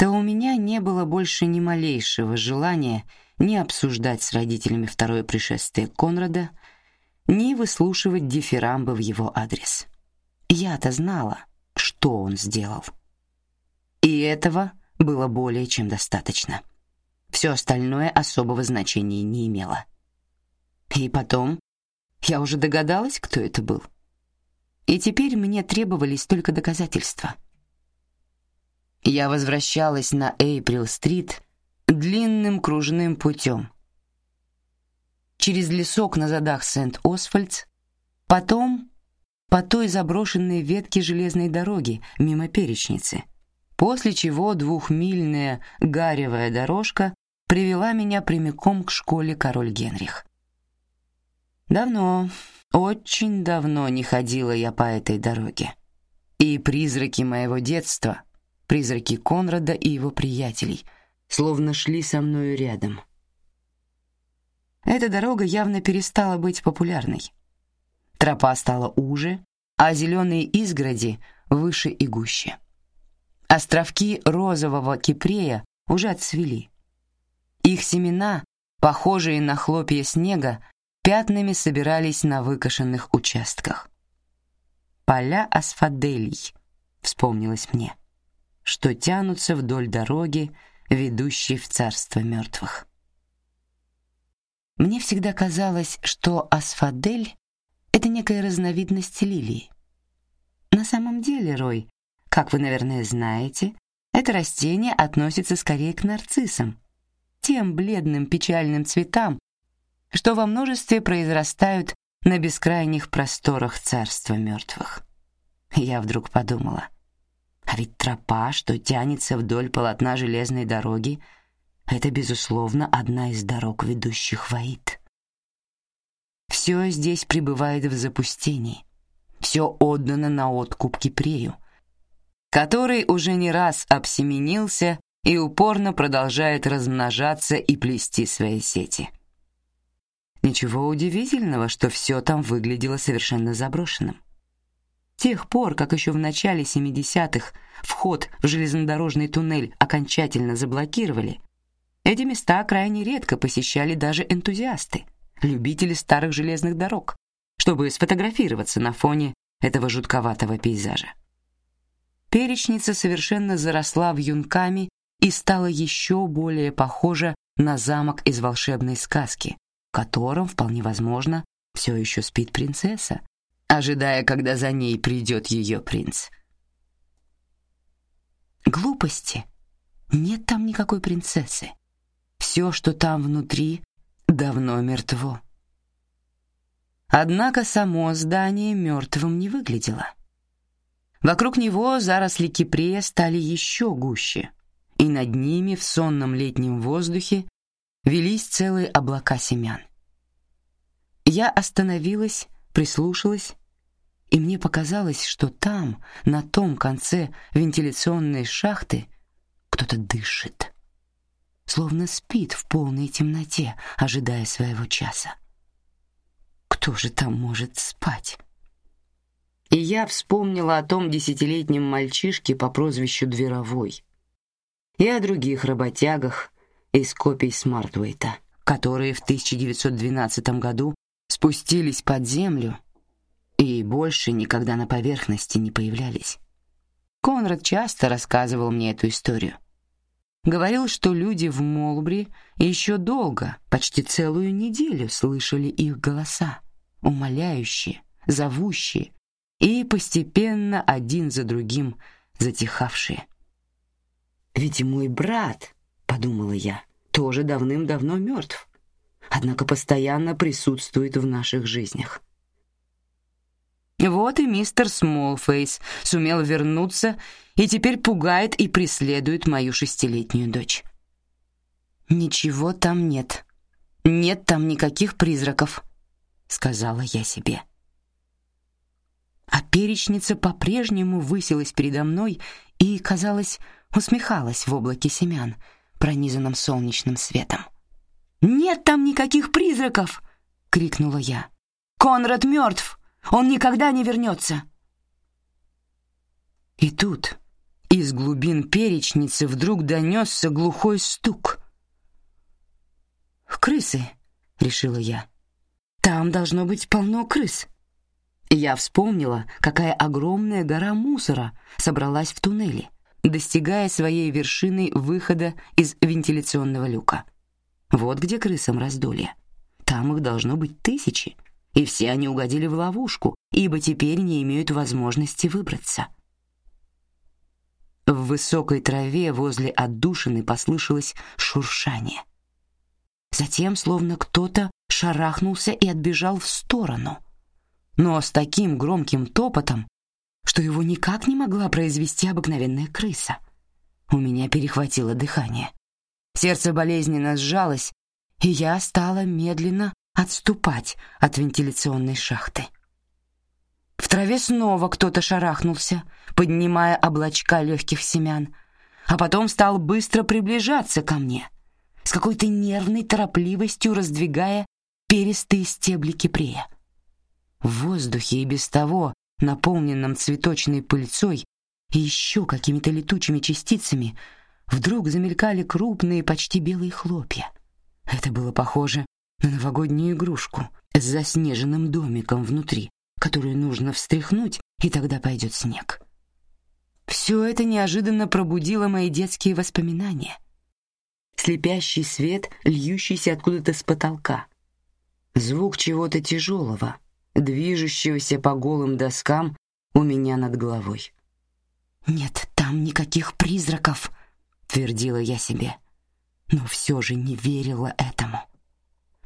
то у меня не было больше ни малейшего желания ни обсуждать с родителями второе пришествие Конрада, ни выслушивать дифирамбы в его адрес. Я-то знала, что он сделал. И этого было более чем достаточно. Все остальное особого значения не имело. И потом я уже догадалась, кто это был. И теперь мне требовались только доказательства. Я возвращалась на Эйприл-стрит длинным кружным путем. Через лесок на задах Сент-Освальдс, потом по той заброшенной ветке железной дороги мимо перечницы, после чего двухмильная гаревая дорожка привела меня прямиком к школе Король Генрих. Давно, очень давно не ходила я по этой дороге. И призраки моего детства, призраки Конрада и его приятелей, словно шли со мною рядом. Эта дорога явно перестала быть популярной. Тропа стала уже, а зеленые изгороди выше и гуще. Островки розового кипрея уже отцвели. Их семена, похожие на хлопья снега, пятнами собирались на выкошенных участках. Поля асфаделий, вспомнилось мне, что тянутся вдоль дороги, ведущей в царство мертвых. Мне всегда казалось, что асфадель — это некая разновидность лилии. На самом деле, Рой, как вы, наверное, знаете, это растение относится скорее к нарциссам, тем бледным печальным цветам, что во множестве произрастают на бескрайних просторах царства мертвых. Я вдруг подумала, а ведь тропа, что тянется вдоль полотна железной дороги, это безусловно одна из дорог, ведущих в Аид. Все здесь пребывает в запустении, все отдано на откуп Кипрею, который уже не раз обсеменился и упорно продолжает размножаться и плести свои сети. Ничего удивительного, что все там выглядело совершенно заброшенным. Тех пор, как еще в начале 70-х вход в железнодорожный туннель окончательно заблокировали, эти места крайне редко посещали даже энтузиасты, любители старых железных дорог, чтобы сфотографироваться на фоне этого жутковатого пейзажа. Перечница совершенно заросла вьюнками и стала еще более похожа на замок из волшебной сказки, в котором, вполне возможно, все еще спит принцесса, ожидая, когда за ней придет ее принц. Глупости. Нет там никакой принцессы. Все, что там внутри, давно мертво. Однако само здание мертвым не выглядело. Вокруг него заросли кипрея стали еще гуще, и над ними в сонном летнем воздухе велись целые облака семян. Я остановилась, прислушалась, и мне показалось, что там, на том конце вентиляционной шахты, кто-то дышит, словно спит в полной темноте, ожидая своего часа. Кто же там может спать? И я вспомнила о том десятилетнем мальчишке по прозвищу Дверовой и о других работягах из копий Смартвейта, которые в 1912 году спустились под землю и больше никогда на поверхности не появлялись. Конрад часто рассказывал мне эту историю. Говорил, что люди в Молбри еще долго, почти целую неделю слышали их голоса, умоляющие, зовущие, и постепенно один за другим затихавшие. Ведь мой брат, подумала я, тоже давным-давно мертв, однако постоянно присутствует в наших жизнях. Вот и мистер Смолфейс сумел вернуться и теперь пугает и преследует мою шестилетнюю дочь. Ничего там нет. Нет там никаких призраков, сказала я себе а перечница по-прежнему высилась передо мной и, казалось, усмехалась в облаке семян, пронизанном солнечным светом. «Нет там никаких призраков!» — крикнула я. «Конрад мертв! Он никогда не вернется!» И тут из глубин перечницы вдруг донесся глухой стук. «Крысы!» — решила я. Там должно быть полно крыс. Я вспомнила, какая огромная гора мусора собралась в туннеле, достигая своей вершины выхода из вентиляционного люка. Вот где крысам раздолье. Там их должно быть тысячи, и все они угодили в ловушку, ибо теперь не имеют возможности выбраться. В высокой траве возле отдушины послышалось шуршание. Затем, словно кто-то шарахнулся и отбежал в сторону, но с таким громким топотом, что его никак не могла произвести обыкновенная крыса. У меня перехватило дыхание. Сердце болезненно сжалось, и я стала медленно отступать от вентиляционной шахты. В траве снова кто-то шарахнулся, поднимая облачка легких семян, а потом стал быстро приближаться ко мне, с какой-то нервной торопливостью раздвигая перистые стебли кипрея. В воздухе и без того, наполненном цветочной пыльцой и еще какими-то летучими частицами, вдруг замелькали крупные, почти белые хлопья. Это было похоже новогоднюю игрушку с заснеженным домиком внутри, которую нужно встряхнуть, и тогда пойдет снег. Все это неожиданно пробудило мои детские воспоминания. Слепящий свет, льющийся откуда-то с потолка, звук чего-то тяжелого, движущегося по голым доскам у меня над головой. Нет, там никаких призраков, твердила я себе, но все же не верила этому.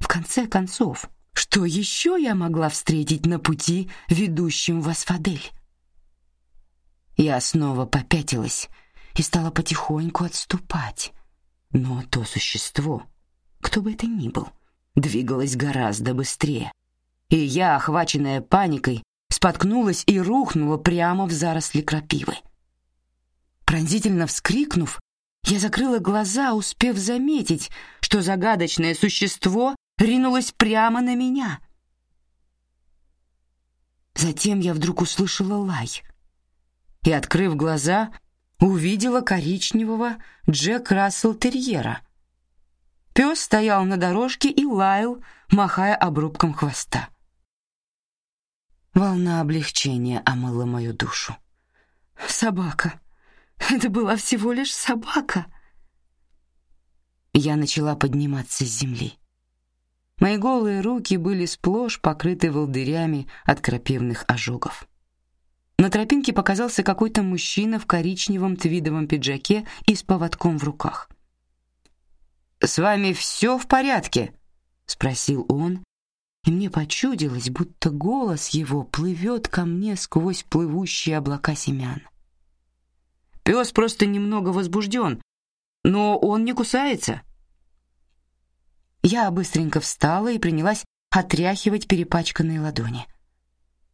В конце концов, что еще я могла встретить на пути, ведущем в Асфадель? Я снова попятилась и стала потихоньку отступать, но то существо, кто бы это ни был, двигалось гораздо быстрее, и я, охваченная паникой, споткнулась и рухнула прямо в заросли крапивы. Пронзительно вскрикнув, я закрыла глаза, успев заметить, что загадочное существо ринулась прямо на меня. Затем я вдруг услышала лай и, открыв глаза, увидела коричневого Джек Рассел Терьера. Пес стоял на дорожке и лаял, махая обрубком хвоста. Волна облегчения омыла мою душу. Собака. Это была всего лишь собака. Я начала подниматься с земли. Мои голые руки были сплошь покрыты волдырями от крапивных ожогов. На тропинке показался какой-то мужчина в коричневом твидовом пиджаке и с поводком в руках. «С вами все в порядке?» — спросил он, и мне почудилось, будто голос его плывет ко мне сквозь плывущие облака семян. Пес просто немного возбужден, но он не кусается. Я быстренько встала и принялась отряхивать перепачканные ладони.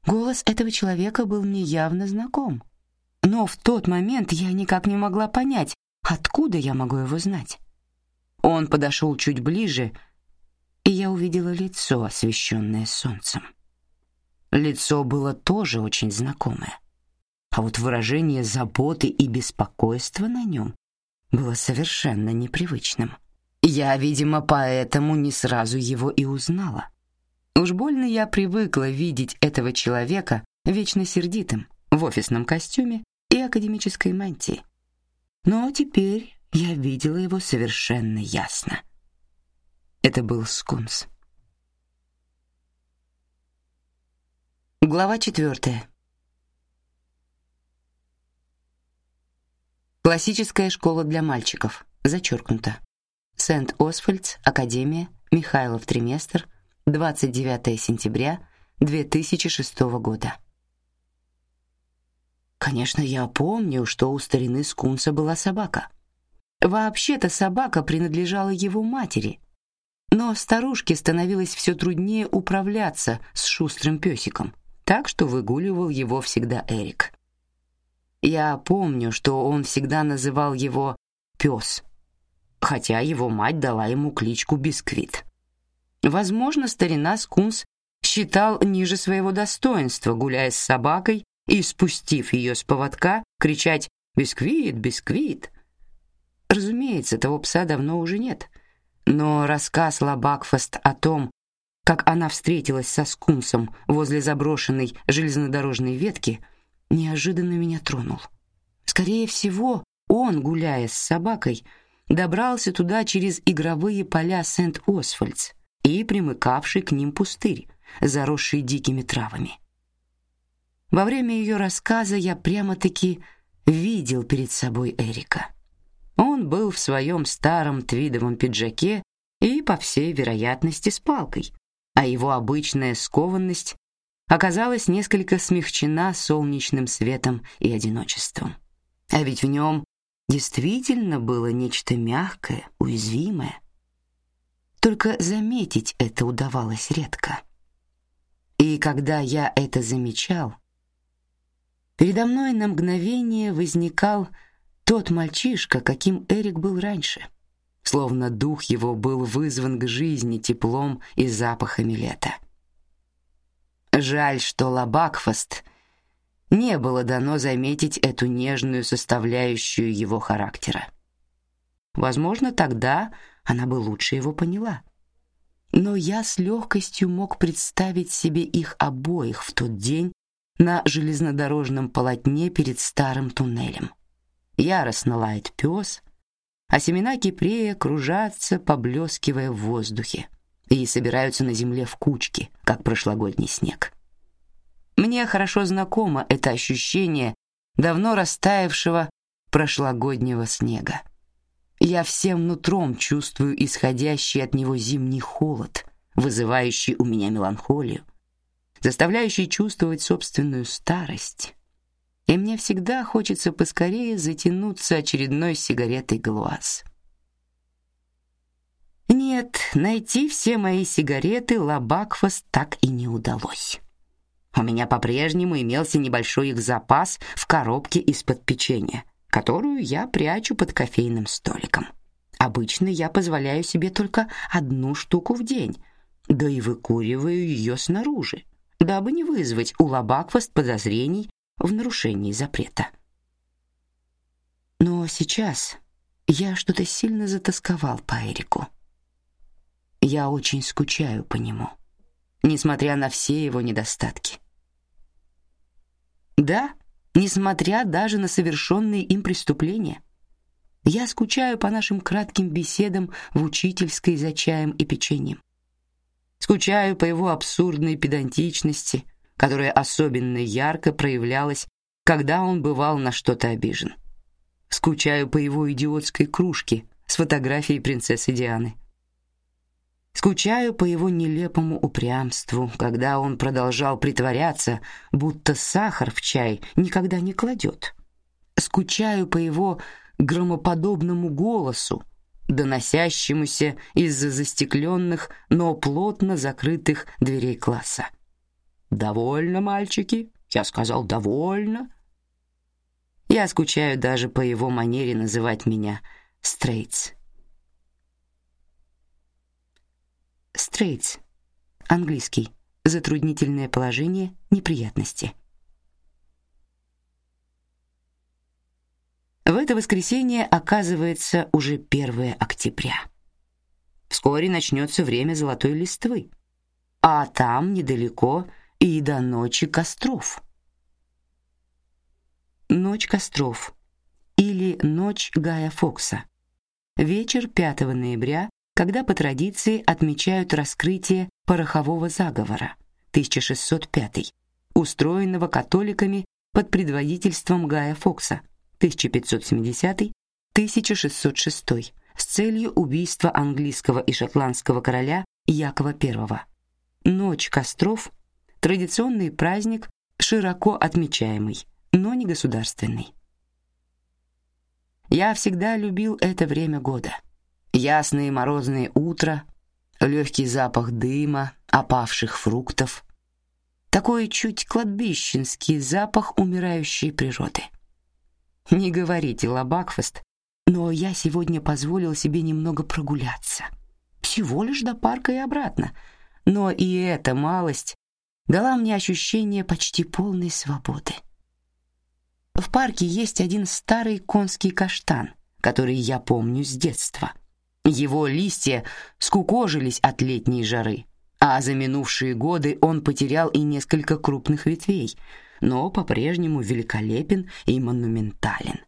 Голос этого человека был мне явно знаком, но в тот момент я никак не могла понять, откуда я могу его знать. Он подошел чуть ближе, и я увидела лицо, освещенное солнцем. Лицо было тоже очень знакомое, а вот выражение заботы и беспокойства на нем было совершенно непривычным. Я, видимо, поэтому не сразу его и узнала. Уж больно я привыкла видеть этого человека вечно сердитым, в офисном костюме и академической мантии. Но теперь я видела его совершенно ясно. Это был скунс. Глава четвертая. Классическая школа для мальчиков. Зачеркнуто. Сент-Освальдс, Академия, Михайлов триместр, 29 сентября 2006 года. Конечно, я помню, что у старины Скунса была собака. Вообще-то собака принадлежала его матери, но старушке становилось все труднее управляться с шустрым песиком, так что выгуливал его всегда Эрик. Я помню, что он всегда называл его пес хотя его мать дала ему кличку Бисквит. Возможно, старина Скунс считал ниже своего достоинства, гуляя с собакой и, спустив ее с поводка, кричать «Бисквит! Бисквит!». Разумеется, того пса давно уже нет. Но рассказ Лабакфаст о том, как она встретилась со скунсом возле заброшенной железнодорожной ветки, неожиданно меня тронул. Скорее всего, он, гуляя с собакой, добрался туда через игровые поля Сент-Освальдс и примыкавший к ним пустырь, заросший дикими травами. Во время ее рассказа я прямо-таки видел перед собой Эрика. Он был в своем старом твидовом пиджаке и, по всей вероятности, с палкой, а его обычная скованность оказалась несколько смягчена солнечным светом и одиночеством. А ведь в нем действительно было нечто мягкое, уязвимое. Только заметить это удавалось редко. И когда я это замечал, передо мной на мгновение возникал тот мальчишка, каким Эрик был раньше, словно дух его был вызван к жизни теплом и запахами лета. Жаль, что Лабакфаст не было дано заметить эту нежную составляющую его характера. Возможно, тогда она бы лучше его поняла. Но я с легкостью мог представить себе их обоих в тот день на железнодорожном полотне перед старым туннелем. Яростно лает пес, а семена кипрея кружатся, поблескивая в воздухе, и собираются на земле в кучки, как прошлогодний снег. Мне хорошо знакомо это ощущение давно растаявшего прошлогоднего снега. Я всем нутром чувствую исходящий от него зимний холод, вызывающий у меня меланхолию, заставляющий чувствовать собственную старость. И мне всегда хочется поскорее затянуться очередной сигаретой Глуаз. Нет, найти все мои сигареты Лабакфас так и не удалось. У меня по-прежнему имелся небольшой их запас в коробке из-под печенья которую я прячу под кофейным столиком. Обычно я позволяю себе только одну штуку в день, да и выкуриваю ее снаружи, дабы не вызвать у Лабакваст подозрений в нарушении запрета. Но сейчас я что-то сильно затасковал по Эрику. Я очень скучаю по нему, несмотря на все его недостатки. Да, несмотря даже на совершенные им преступления. Я скучаю по нашим кратким беседам в учительской за чаем и печеньем. Скучаю по его абсурдной педантичности, которая особенно ярко проявлялась, когда он бывал на что-то обижен. Скучаю по его идиотской кружке с фотографией принцессы Дианы. Скучаю по его нелепому упрямству, когда он продолжал притворяться, будто сахар в чай никогда не кладет. Скучаю по его громоподобному голосу, доносящемуся из-за застекленных, но плотно закрытых дверей класса. «Довольно, мальчики?» Я сказал «довольно». Я скучаю даже по его манере называть меня «Стрейтс». Straits. Английский. Затруднительное положение, неприятности. В это воскресенье оказывается уже 1 октября. Вскоре начнется время золотой листвы, а там недалеко и до ночи костров. Ночь костров или ночь Гая Фокса. Вечер 5 ноября когда по традиции отмечают раскрытие порохового заговора 1605, устроенного католиками под предводительством Гая Фокса 1570-1606 с целью убийства английского и шотландского короля Якова I. Ночь костров традиционный праздник, широко отмечаемый, но не государственный. Я всегда любил это время года. Ясные морозные утра, легкий запах дыма, опавших фруктов, такой чуть кладбищенский запах умирающей природы. Не говорите, Лабакфест, но я сегодня позволил себе немного прогуляться. Всего лишь до парка и обратно. Но и эта малость дала мне ощущение почти полной свободы. В парке есть один старый конский каштан, который я помню с детства. Его листья скукожились от летней жары, а за минувшие годы он потерял и несколько крупных ветвей, но по-прежнему великолепен и монументален.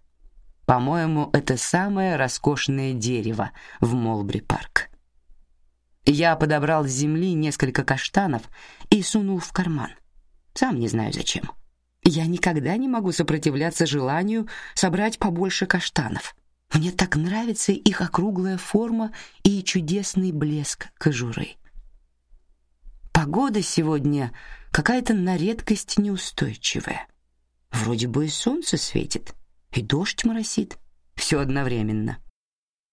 По-моему, это самое роскошное дерево в Молбри-парк. Я подобрал с земли несколько каштанов и сунул в карман. Сам не знаю зачем. Я никогда не могу сопротивляться желанию собрать побольше каштанов. Мне так нравится их округлая форма и чудесный блеск кожуры. Погода сегодня какая-то на редкость неустойчивая. Вроде бы и солнце светит, и дождь моросит, все одновременно.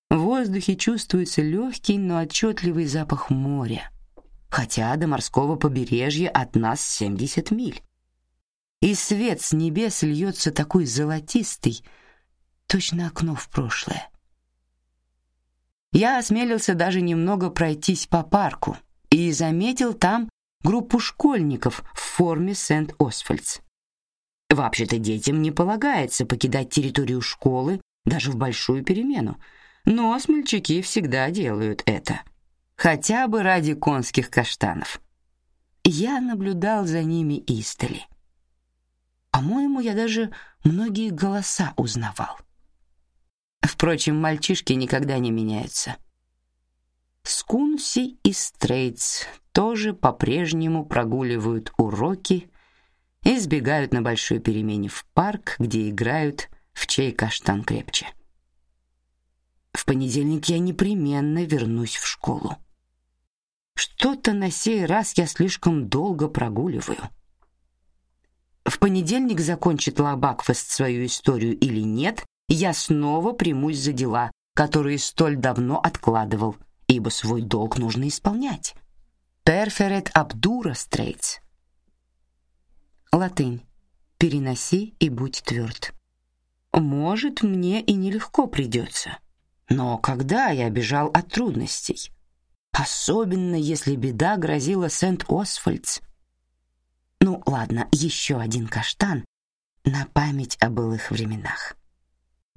В воздухе чувствуется легкий, но отчетливый запах моря, хотя до морского побережья от нас 70 миль. И свет с небес льется такой золотистый, точно окно в прошлое. Я осмелился даже немного пройтись по парку и заметил там группу школьников в форме Сент-Освальдс. Вообще-то детям не полагается покидать территорию школы даже в большую перемену, но смельчаки всегда делают это, хотя бы ради конских каштанов. Я наблюдал за ними издали. По-моему, я даже многие голоса узнавал. Впрочем, мальчишки никогда не меняются. Скунси и Стрейтс тоже по-прежнему прогуливают уроки и сбегают на большой перемене в парк, где играют в чей каштан крепче. В понедельник я непременно вернусь в школу. Что-то на сей раз я слишком долго прогуливаю. В понедельник закончит Лабакфест свою историю или нет, я снова примусь за дела, которые столь давно откладывал, ибо свой долг нужно исполнять. Перферет абдура стрейтс. Латынь. Переноси и будь тверд. Может, мне и нелегко придется. Но когда я бежал от трудностей? Особенно если беда грозила Сент-Освальдс. Ну, ладно, еще один каштан на память о былых временах.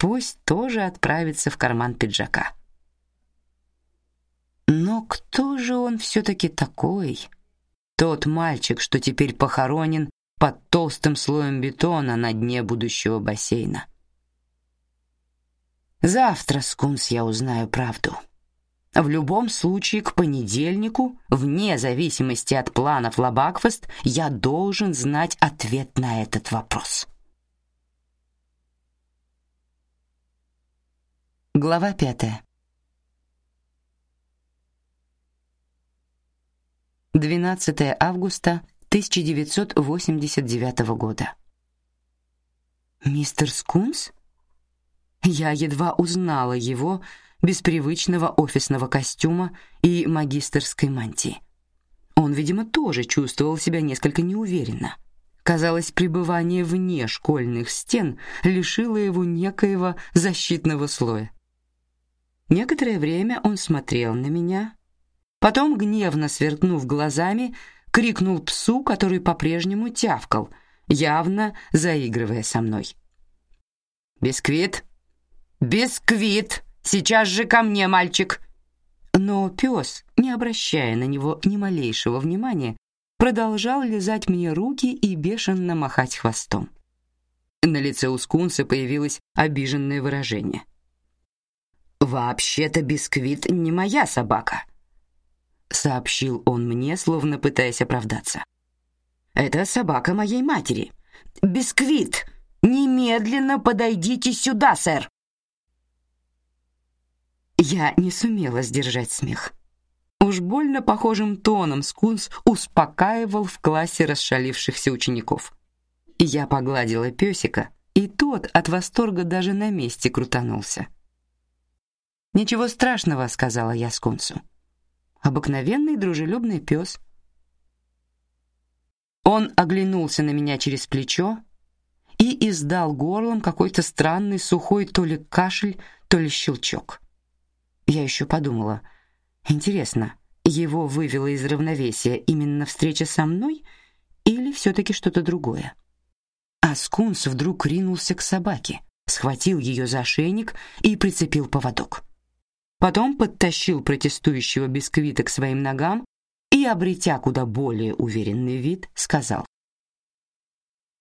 Пусть тоже отправится в карман пиджака. Но кто же он все-таки такой? Тот мальчик, что теперь похоронен под толстым слоем бетона на дне будущего бассейна. Завтра, Скунс, я узнаю правду. В любом случае, к понедельнику, вне зависимости от планов Лабакфест, я должен знать ответ на этот вопрос. Глава пятая. 12 августа 1989 года. Мистер Скунс? Я едва узнала его без привычного офисного костюма и магистерской мантии. Он, видимо, тоже чувствовал себя несколько неуверенно. Казалось, пребывание вне школьных стен лишило его некоего защитного слоя. Некоторое время он смотрел на меня, Потом, гневно сверкнув глазами, крикнул псу, который по-прежнему тявкал, явно заигрывая со мной. «Бисквит! Бисквит! Сейчас же ко мне, мальчик!» Но пес, не обращая на него ни малейшего внимания, продолжал лизать мне руки и бешено махать хвостом. На лице у скунса появилось обиженное выражение. «Вообще-то Бисквит не моя собака», сообщил он мне, словно пытаясь оправдаться. Это собака моей матери. Бисквит, немедленно подойдите сюда, сэр. Я не сумела сдержать смех. Уж больно похожим тоном Скунс успокаивал в классе расшалившихся учеников. Я погладила песика, и тот от восторга даже на месте крутанулся. Ничего страшного, сказала я Скунсу обыкновенный дружелюбный пес. Он оглянулся на меня через плечо и издал горлом какой-то странный сухой то ли кашель, то ли щелчок. Я еще подумала, интересно, его вывело из равновесия именно встреча со мной или все-таки что-то другое? А скунс вдруг ринулся к собаке, схватил ее за ошейник и прицепил поводок. Потом подтащил протестующего бисквита к своим ногам и обретя куда более уверенный вид, сказал.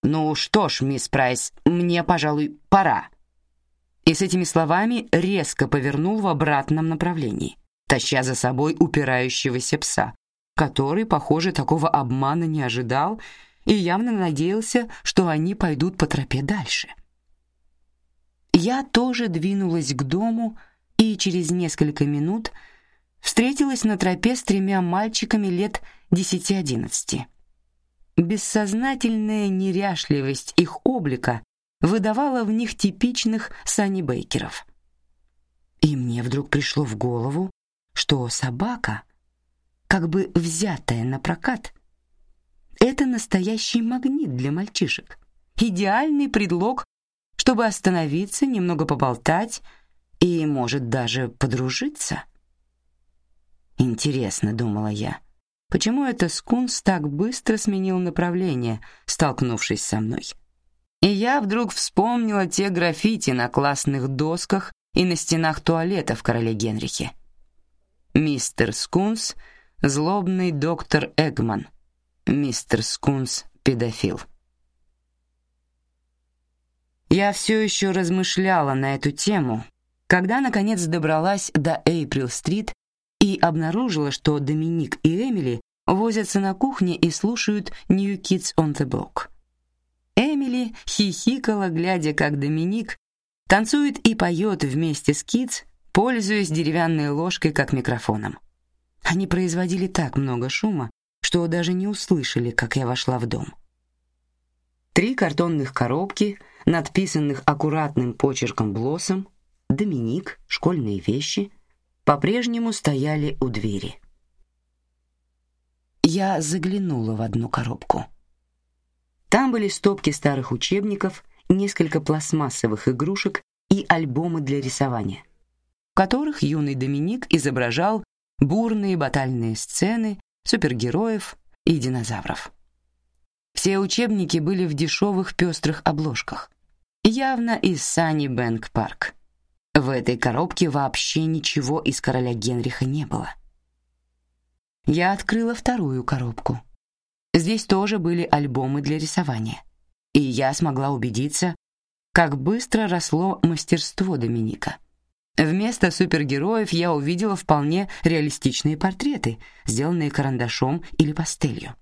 «Ну что ж, мисс Прайс, мне, пожалуй, пора». И с этими словами резко повернул в обратном направлении, таща за собой упирающегося пса, который, похоже, такого обмана не ожидал и явно надеялся, что они пойдут по тропе дальше. Я тоже двинулась к дому и через несколько минут встретилась на тропе с тремя мальчиками лет десяти-одиннадцати. Бессознательная неряшливость их облика выдавала в них типичных Санни Бейкеров. И мне вдруг пришло в голову, что собака, как бы взятая на прокат, это настоящий магнит для мальчишек, идеальный предлог, чтобы остановиться, немного поболтать и, может, даже подружиться. Интересно, думала я, почему это скунс так быстро сменил направление, столкнувшись со мной. И я вдруг вспомнила те граффити на классных досках и на стенах туалета в Короле Генрихе. Мистер Скунс, злобный доктор Эгман. Мистер Скунс, педофил. Я все еще размышляла на эту тему, когда наконец добралась до Эйприл-стрит и обнаружила, что Доминик и Эмили возятся на кухне и слушают New Kids on the Block. Эмили хихикала, глядя, как Доминик танцует и поет вместе с Китс, пользуясь деревянной ложкой как микрофоном. Они производили так много шума, что даже не услышали, как я вошла в дом. Три картонных коробки, надписанных аккуратным почерком Блоссом, Доминик, школьные вещи, по-прежнему стояли у двери. Я заглянула в одну коробку. Там были стопки старых учебников, несколько пластмассовых игрушек и альбомы для рисования, в которых юный Доминик изображал бурные батальные сцены, супергероев и динозавров. Все учебники были в дешевых пестрых обложках, явно из Сани Бэнк Парк. В этой коробке вообще ничего из короля Генриха не было. Я открыла вторую коробку. Здесь тоже были альбомы для рисования, и я смогла убедиться, как быстро росло мастерство Доминика. Вместо супергероев я увидела вполне реалистичные портреты, сделанные карандашом или пастелью.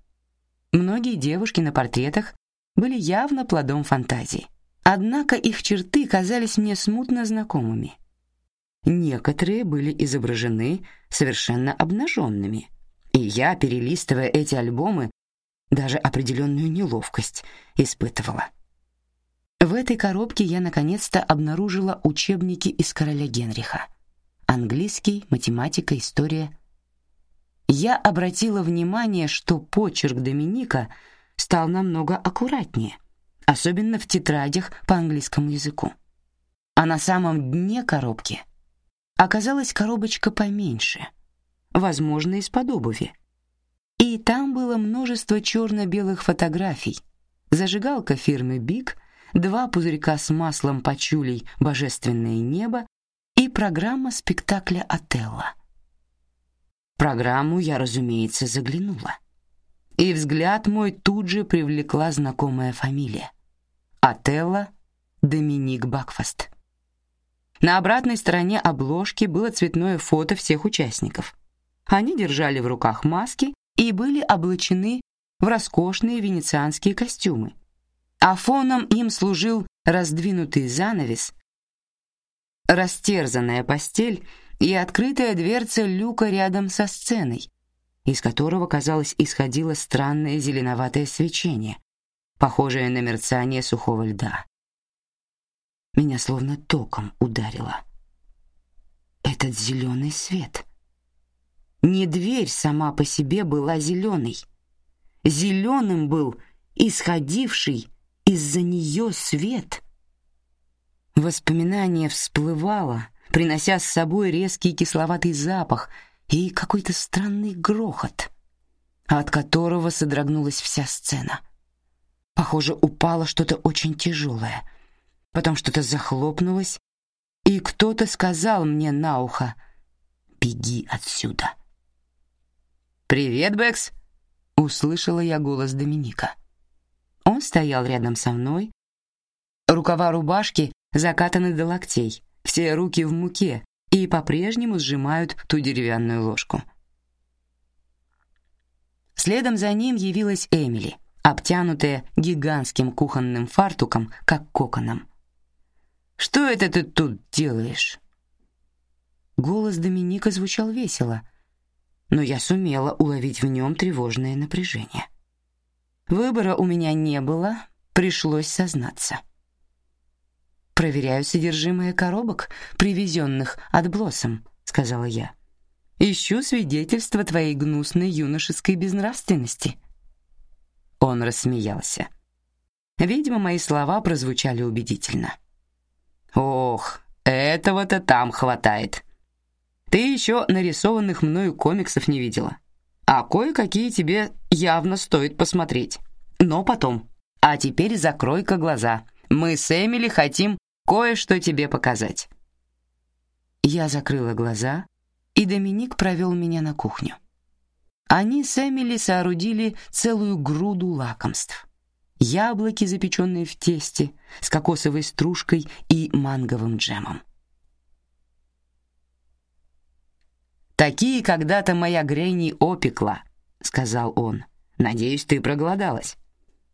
Многие девушки на портретах были явно плодом фантазии. Однако их черты казались мне смутно знакомыми. Некоторые были изображены совершенно обнаженными, и я, перелистывая эти альбомы, даже определенную неловкость испытывала. В этой коробке я наконец-то обнаружила учебники из короля Генриха. Английский, математика, история. Я обратила внимание, что почерк Доминика стал намного аккуратнее, особенно в тетрадях по английскому языку. А на самом дне коробки оказалась коробочка поменьше, возможно, из-под обуви. И там было множество черно-белых фотографий, зажигалка фирмы Big — два пузырька с маслом пачулей «Божественное небо» и программа спектакля «Отелло». Программу я, разумеется, заглянула. И взгляд мой тут же привлекла знакомая фамилия. Отелло Доминик Бакфаст. На обратной стороне обложки было цветное фото всех участников. Они держали в руках маски и были облачены в роскошные венецианские костюмы, а фоном им служил раздвинутый занавес, растерзанная постель и открытая дверца люка рядом со сценой, из которого, казалось, исходило странное зеленоватое свечение, похожее на мерцание сухого льда. Меня словно током ударило. Этот зеленый свет. Не дверь сама по себе была зеленой. Зеленым был исходивший из-за нее свет. Воспоминание всплывало, принося с собой резкий кисловатый запах и какой-то странный грохот, от которого содрогнулась вся сцена. Похоже, упало что-то очень тяжелое. Потом что-то захлопнулось, и кто-то сказал мне на ухо: "Беги отсюда". Привет, Бэкс, услышала я голос Доминика. Он стоял рядом со мной. Рукава рубашки закатаны до локтей, все руки в муке и по-прежнему сжимают ту деревянную ложку. Следом за ним явилась Эмили, обтянутая гигантским кухонным фартуком, как коконом. Что это ты тут делаешь? Голос Доминика звучал весело, но я сумела уловить в нем тревожное напряжение. Выбора у меня не было, пришлось сознаться. Проверяю содержимое коробок, привезенных от Блоссом, сказала я. Ищу свидетельства твоей гнусной юношеской безнравственности. Он рассмеялся. Видимо, мои слова прозвучали убедительно. Ох, этого-то там хватает. Ты еще нарисованных мною комиксов не видела, а кое-какие тебе явно стоит посмотреть. Но потом. А теперь закрой-ка глаза. Мы с Эмили хотим кое-что тебе показать. Я закрыла глаза и Доминик провел меня на кухню. Они с Эмили соорудили целую груду лакомств. Яблоки, запеченные в тесте, с кокосовой стружкой и манговым джемом. «Такие когда-то моя Грейни опекла», — сказал он. «Надеюсь, ты проголодалась».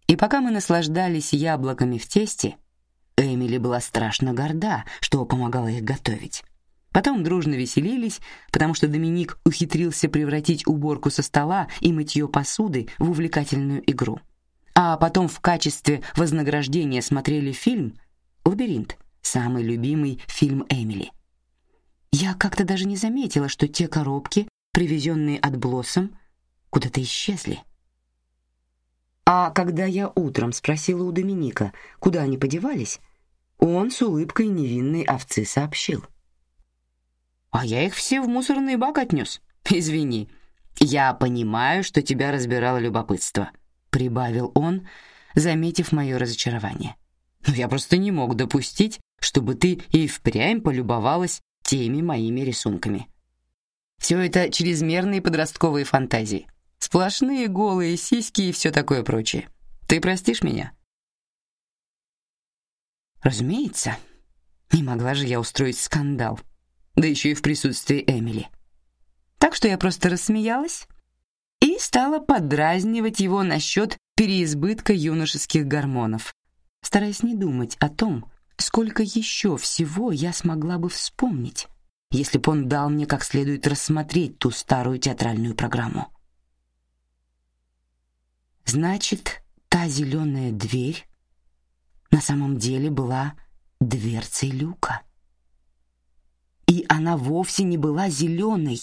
И пока мы наслаждались яблоками в тесте, Эмили была страшно горда, что помогала их готовить. Потом дружно веселились, потому что Доминик ухитрился превратить уборку со стола и мытье посуды в увлекательную игру. А потом в качестве вознаграждения смотрели фильм «Лабиринт», самый любимый фильм Эмили. Я как-то даже не заметила, что те коробки, привезенные от Блоссом, куда-то исчезли. А когда я утром спросила у Доминика, куда они подевались, он с улыбкой невинной овцы сообщил — а я их все в мусорный бак отнес. Извини. Я понимаю, что тебя разбирало любопытство, прибавил он, заметив мое разочарование. Но я просто не мог допустить, чтобы ты и впрямь полюбовалась теми моими рисунками. Все это чрезмерные подростковые фантазии, сплошные голые сиськи и все такое прочее. Ты простишь меня? Разумеется. Не могла же я устроить скандал да еще и в присутствии Эмили. Так что я просто рассмеялась и стала подразнивать его насчет переизбытка юношеских гормонов, стараясь не думать о том, сколько еще всего я смогла бы вспомнить, если бы он дал мне как следует рассмотреть ту старую театральную программу. Значит, та зеленая дверь на самом деле была дверцей люка. И она вовсе не была зеленой.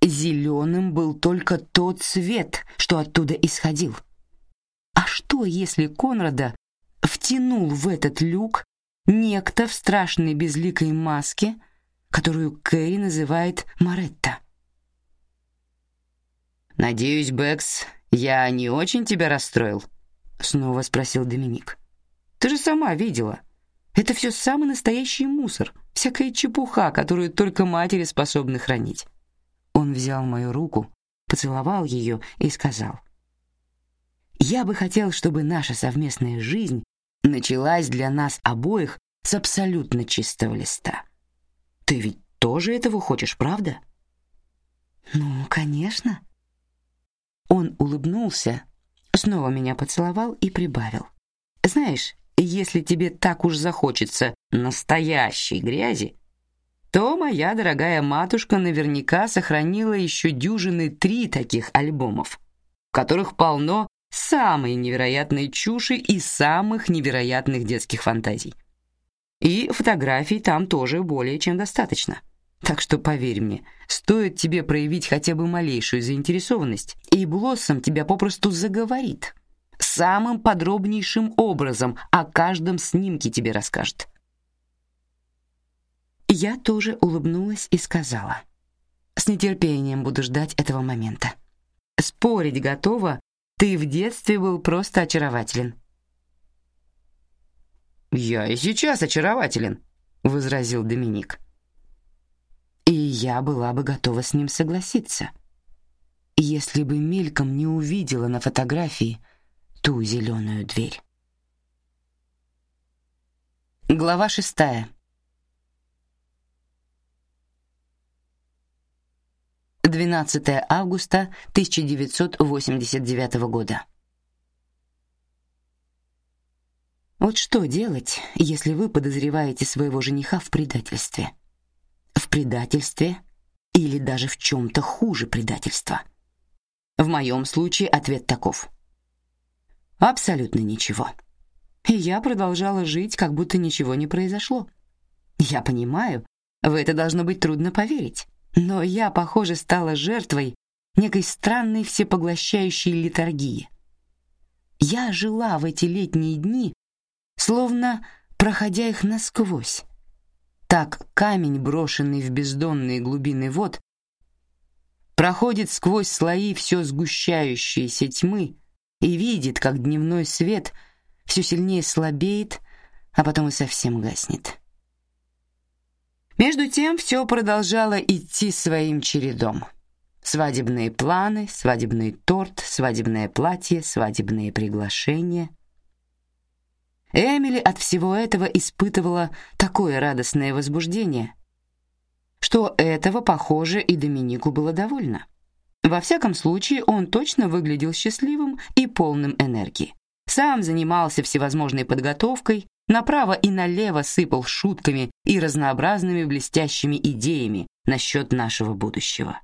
Зеленым был только тот свет, что оттуда исходил. А что, если Конрада втянул в этот люк некто в страшной безликой маске, которую Кэрри называет Маретта? «Надеюсь, Бэкс, я не очень тебя расстроил?» — снова спросил Доминик. «Ты же сама видела. Это все самый настоящий мусор, всякая чепуха, которую только матери способны хранить. Он взял мою руку, поцеловал ее и сказал: "Я бы хотел, чтобы наша совместная жизнь началась для нас обоих с абсолютно чистого листа. Ты ведь тоже этого хочешь, правда?" "Ну, конечно." Он улыбнулся, снова меня поцеловал и прибавил: "Знаешь, если тебе так уж захочется настоящей грязи, то моя дорогая матушка наверняка сохранила еще дюжины три таких альбомов, в которых полно самой невероятной чуши и самых невероятных детских фантазий. И фотографий там тоже более чем достаточно. Так что поверь мне, стоит тебе проявить хотя бы малейшую заинтересованность, и Блоссом тебя попросту заговорит самым подробнейшим образом о каждом снимке тебе расскажет. Я тоже улыбнулась и сказала: "С нетерпением буду ждать этого момента. Спорить готова, ты в детстве был просто очарователен". "Я и сейчас очарователен", возразил Доминик. И я была бы готова с ним согласиться. если бы мельком не увидела на фотографии ту зеленую дверь. Глава шестая. 12 августа 1989 года. Вот что делать, если вы подозреваете своего жениха в предательстве? В предательстве или даже в чем то хуже предательства? В моем случае ответ таков: абсолютно ничего. И я продолжала жить, как будто ничего не произошло. Я понимаю, в это должно быть трудно поверить. Но я, похоже, стала жертвой некой странной всепоглощающей литургии. Я жила в эти летние дни, словно проходя их насквозь. Так камень, брошенный в бездонные глубины вод, проходит сквозь слои все сгущающейся тьмы и видит, как дневной свет все сильнее слабеет, а потом и совсем гаснет. Между тем все продолжало идти своим чередом. Свадебные планы, свадебный торт, свадебное платье, свадебные приглашения. Эмили от всего этого испытывала такое радостное возбуждение, что этого, похоже, и Доминику было довольно. Во всяком случае, он точно выглядел счастливым и полным энергии. Сам занимался всевозможной подготовкой, направо и налево сыпал шутками и разнообразными блестящими идеями насчет нашего будущего.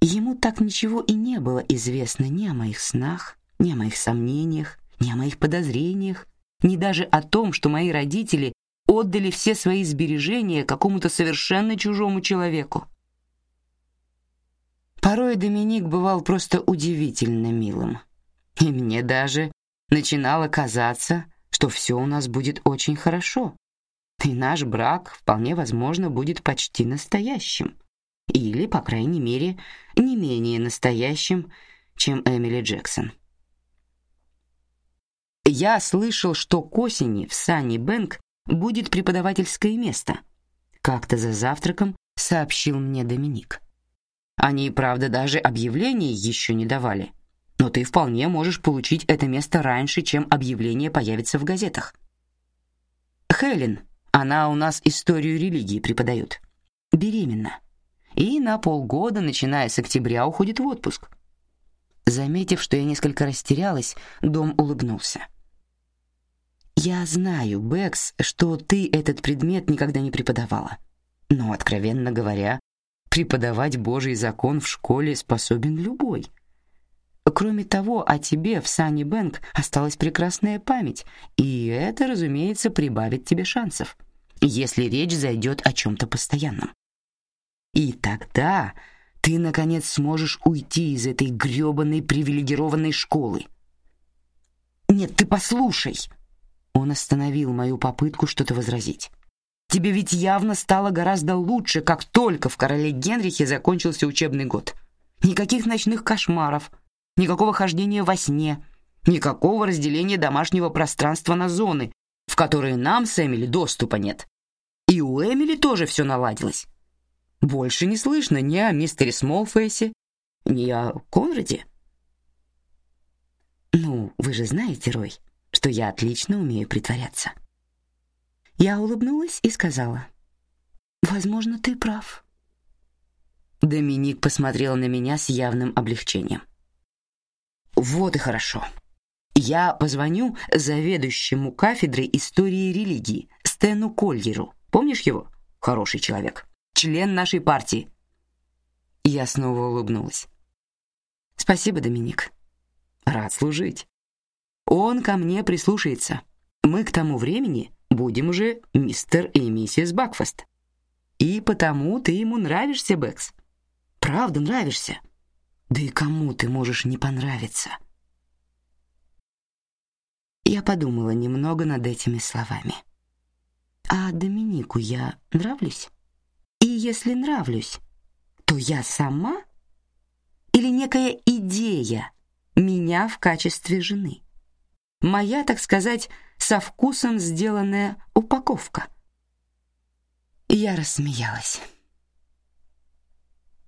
Ему так ничего и не было известно ни о моих снах, ни о моих сомнениях, ни о моих подозрениях, ни даже о том, что мои родители отдали все свои сбережения какому-то совершенно чужому человеку. Порой Доминик бывал просто удивительно милым, и мне даже начинало казаться, что все у нас будет очень хорошо, и наш брак вполне возможно будет почти настоящим, или, по крайней мере, не менее настоящим, чем Эмили Джексон. Я слышал, что к осени в Санни Бэнк будет преподавательское место. Как-то за завтраком сообщил мне Доминик. Они, правда, даже объявлений еще не давали но ты вполне можешь получить это место раньше, чем объявление появится в газетах. Хелен, она у нас историю религии преподает, беременна и на полгода, начиная с октября, уходит в отпуск. Заметив, что я несколько растерялась, Дом улыбнулся. Я знаю, Бэкс, что ты этот предмет никогда не преподавала. Но, откровенно говоря, преподавать Божий закон в школе способен любой. Кроме того, о тебе в Санни Бэнк осталась прекрасная память, и это, разумеется, прибавит тебе шансов, если речь зайдет о чем-то постоянном. И тогда ты наконец сможешь уйти из этой грёбаной привилегированной школы. Нет, ты послушай. Он остановил мою попытку что-то возразить. Тебе ведь явно стало гораздо лучше, как только в короле Генрихе закончился учебный год. Никаких ночных кошмаров, никакого хождения во сне, никакого разделения домашнего пространства на зоны, в которые нам с Эмили доступа нет. И у Эмили тоже все наладилось. Больше не слышно ни о мистере Смолфейсе, ни о Конраде. Ну, вы же знаете, Рой, что я отлично умею притворяться. Я улыбнулась и сказала: "Возможно, ты прав". Доминик посмотрел на меня с явным облегчением. Вот и хорошо. Я позвоню заведующему кафедрой истории религии Стэну Кольеру. Помнишь его? Хороший человек. Член нашей партии. Я снова улыбнулась. Спасибо, Доминик. Рад служить. Он ко мне прислушается. Мы к тому времени будем уже мистер и миссис Бакфаст. И потому ты ему нравишься, Бэкс. Правда нравишься. Да и кому ты можешь не понравиться? Я подумала немного над этими словами. А Доминику я нравлюсь? И если нравлюсь, то я сама или некая идея меня в качестве жены? Моя, так сказать, со вкусом сделанная упаковка. Я рассмеялась.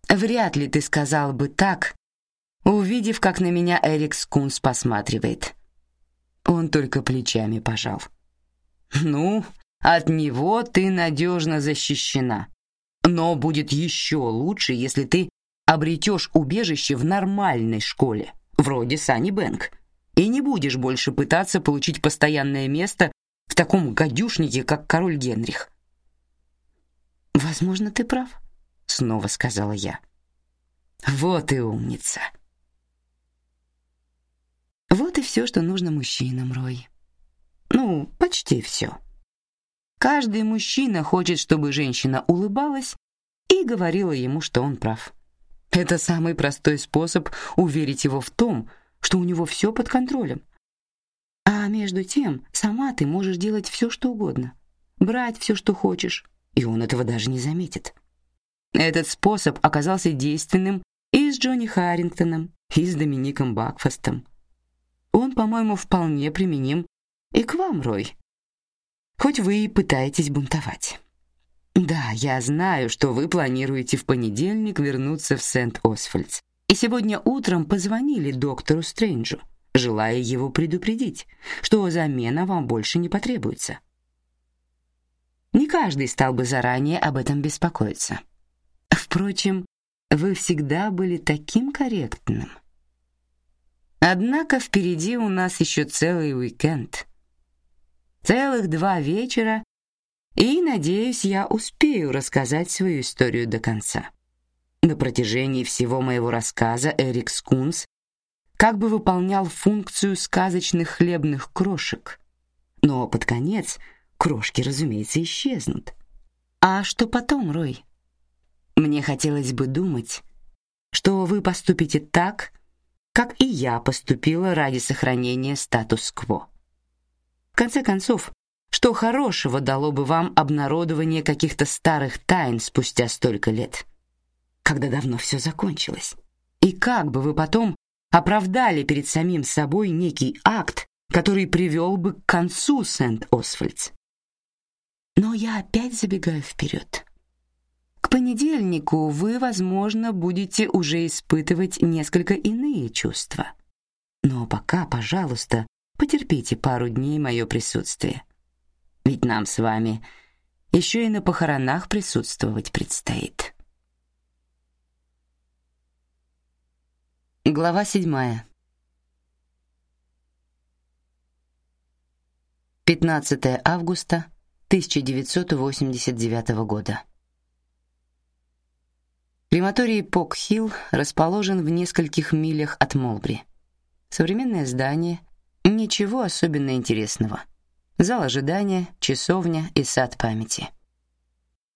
Вряд ли ты сказал бы так, увидев, как на меня Эрик Скунс посматривает. Он только плечами пожал. Ну, от него ты надежно защищена. Но будет еще лучше, если ты обретешь убежище в нормальной школе, вроде Сани Бэнк, и не будешь больше пытаться получить постоянное место в таком гадюшнике, как король Генрих. Возможно, ты прав, снова сказала я. Вот и умница. Вот и все, что нужно мужчинам, Рой. Ну, почти все. Каждый мужчина хочет, чтобы женщина улыбалась и говорила ему, что он прав. Это самый простой способ уверить его в том, что у него все под контролем. А между тем, сама ты можешь делать все, что угодно, брать все, что хочешь, и он этого даже не заметит. Этот способ оказался действенным и с Джонни Харрингтоном, и с Домиником Бакфастом. Он, по-моему, вполне применим и к вам, Рой. Хоть вы и пытаетесь бунтовать. Да, я знаю, что вы планируете в понедельник вернуться в Сент-Освальдс. И сегодня утром позвонили доктору Стрэнджу, желая его предупредить, что замена вам больше не потребуется. Не каждый стал бы заранее об этом беспокоиться. Впрочем, вы всегда были таким корректным. Однако впереди у нас еще целый уикенд. Целых два вечера, и, надеюсь, я успею рассказать свою историю до конца. На протяжении всего моего рассказа Эрик Скунс как бы выполнял функцию сказочных хлебных крошек, но под конец крошки, разумеется, исчезнут. А что потом, Рой? Мне хотелось бы думать, что вы поступите так, как и я поступила ради сохранения статус-кво. В конце концов, что хорошего дало бы вам обнародование каких-то старых тайн спустя столько лет, когда давно все закончилось? И как бы вы потом оправдали перед самим собой некий акт, который привел бы к концу Сент-Освальдс? Но я опять забегаю вперед. К понедельнику вы, возможно, будете уже испытывать несколько иные чувства. Но пока, пожалуйста, потерпите пару дней мое присутствие. Ведь нам с вами еще и на похоронах присутствовать предстоит. Глава седьмая. 15 августа 1989 года. Крематорий Пок-Хилл расположен в нескольких милях от Молбри. Современное здание, ничего особенно интересного. Зал ожидания, часовня и сад памяти.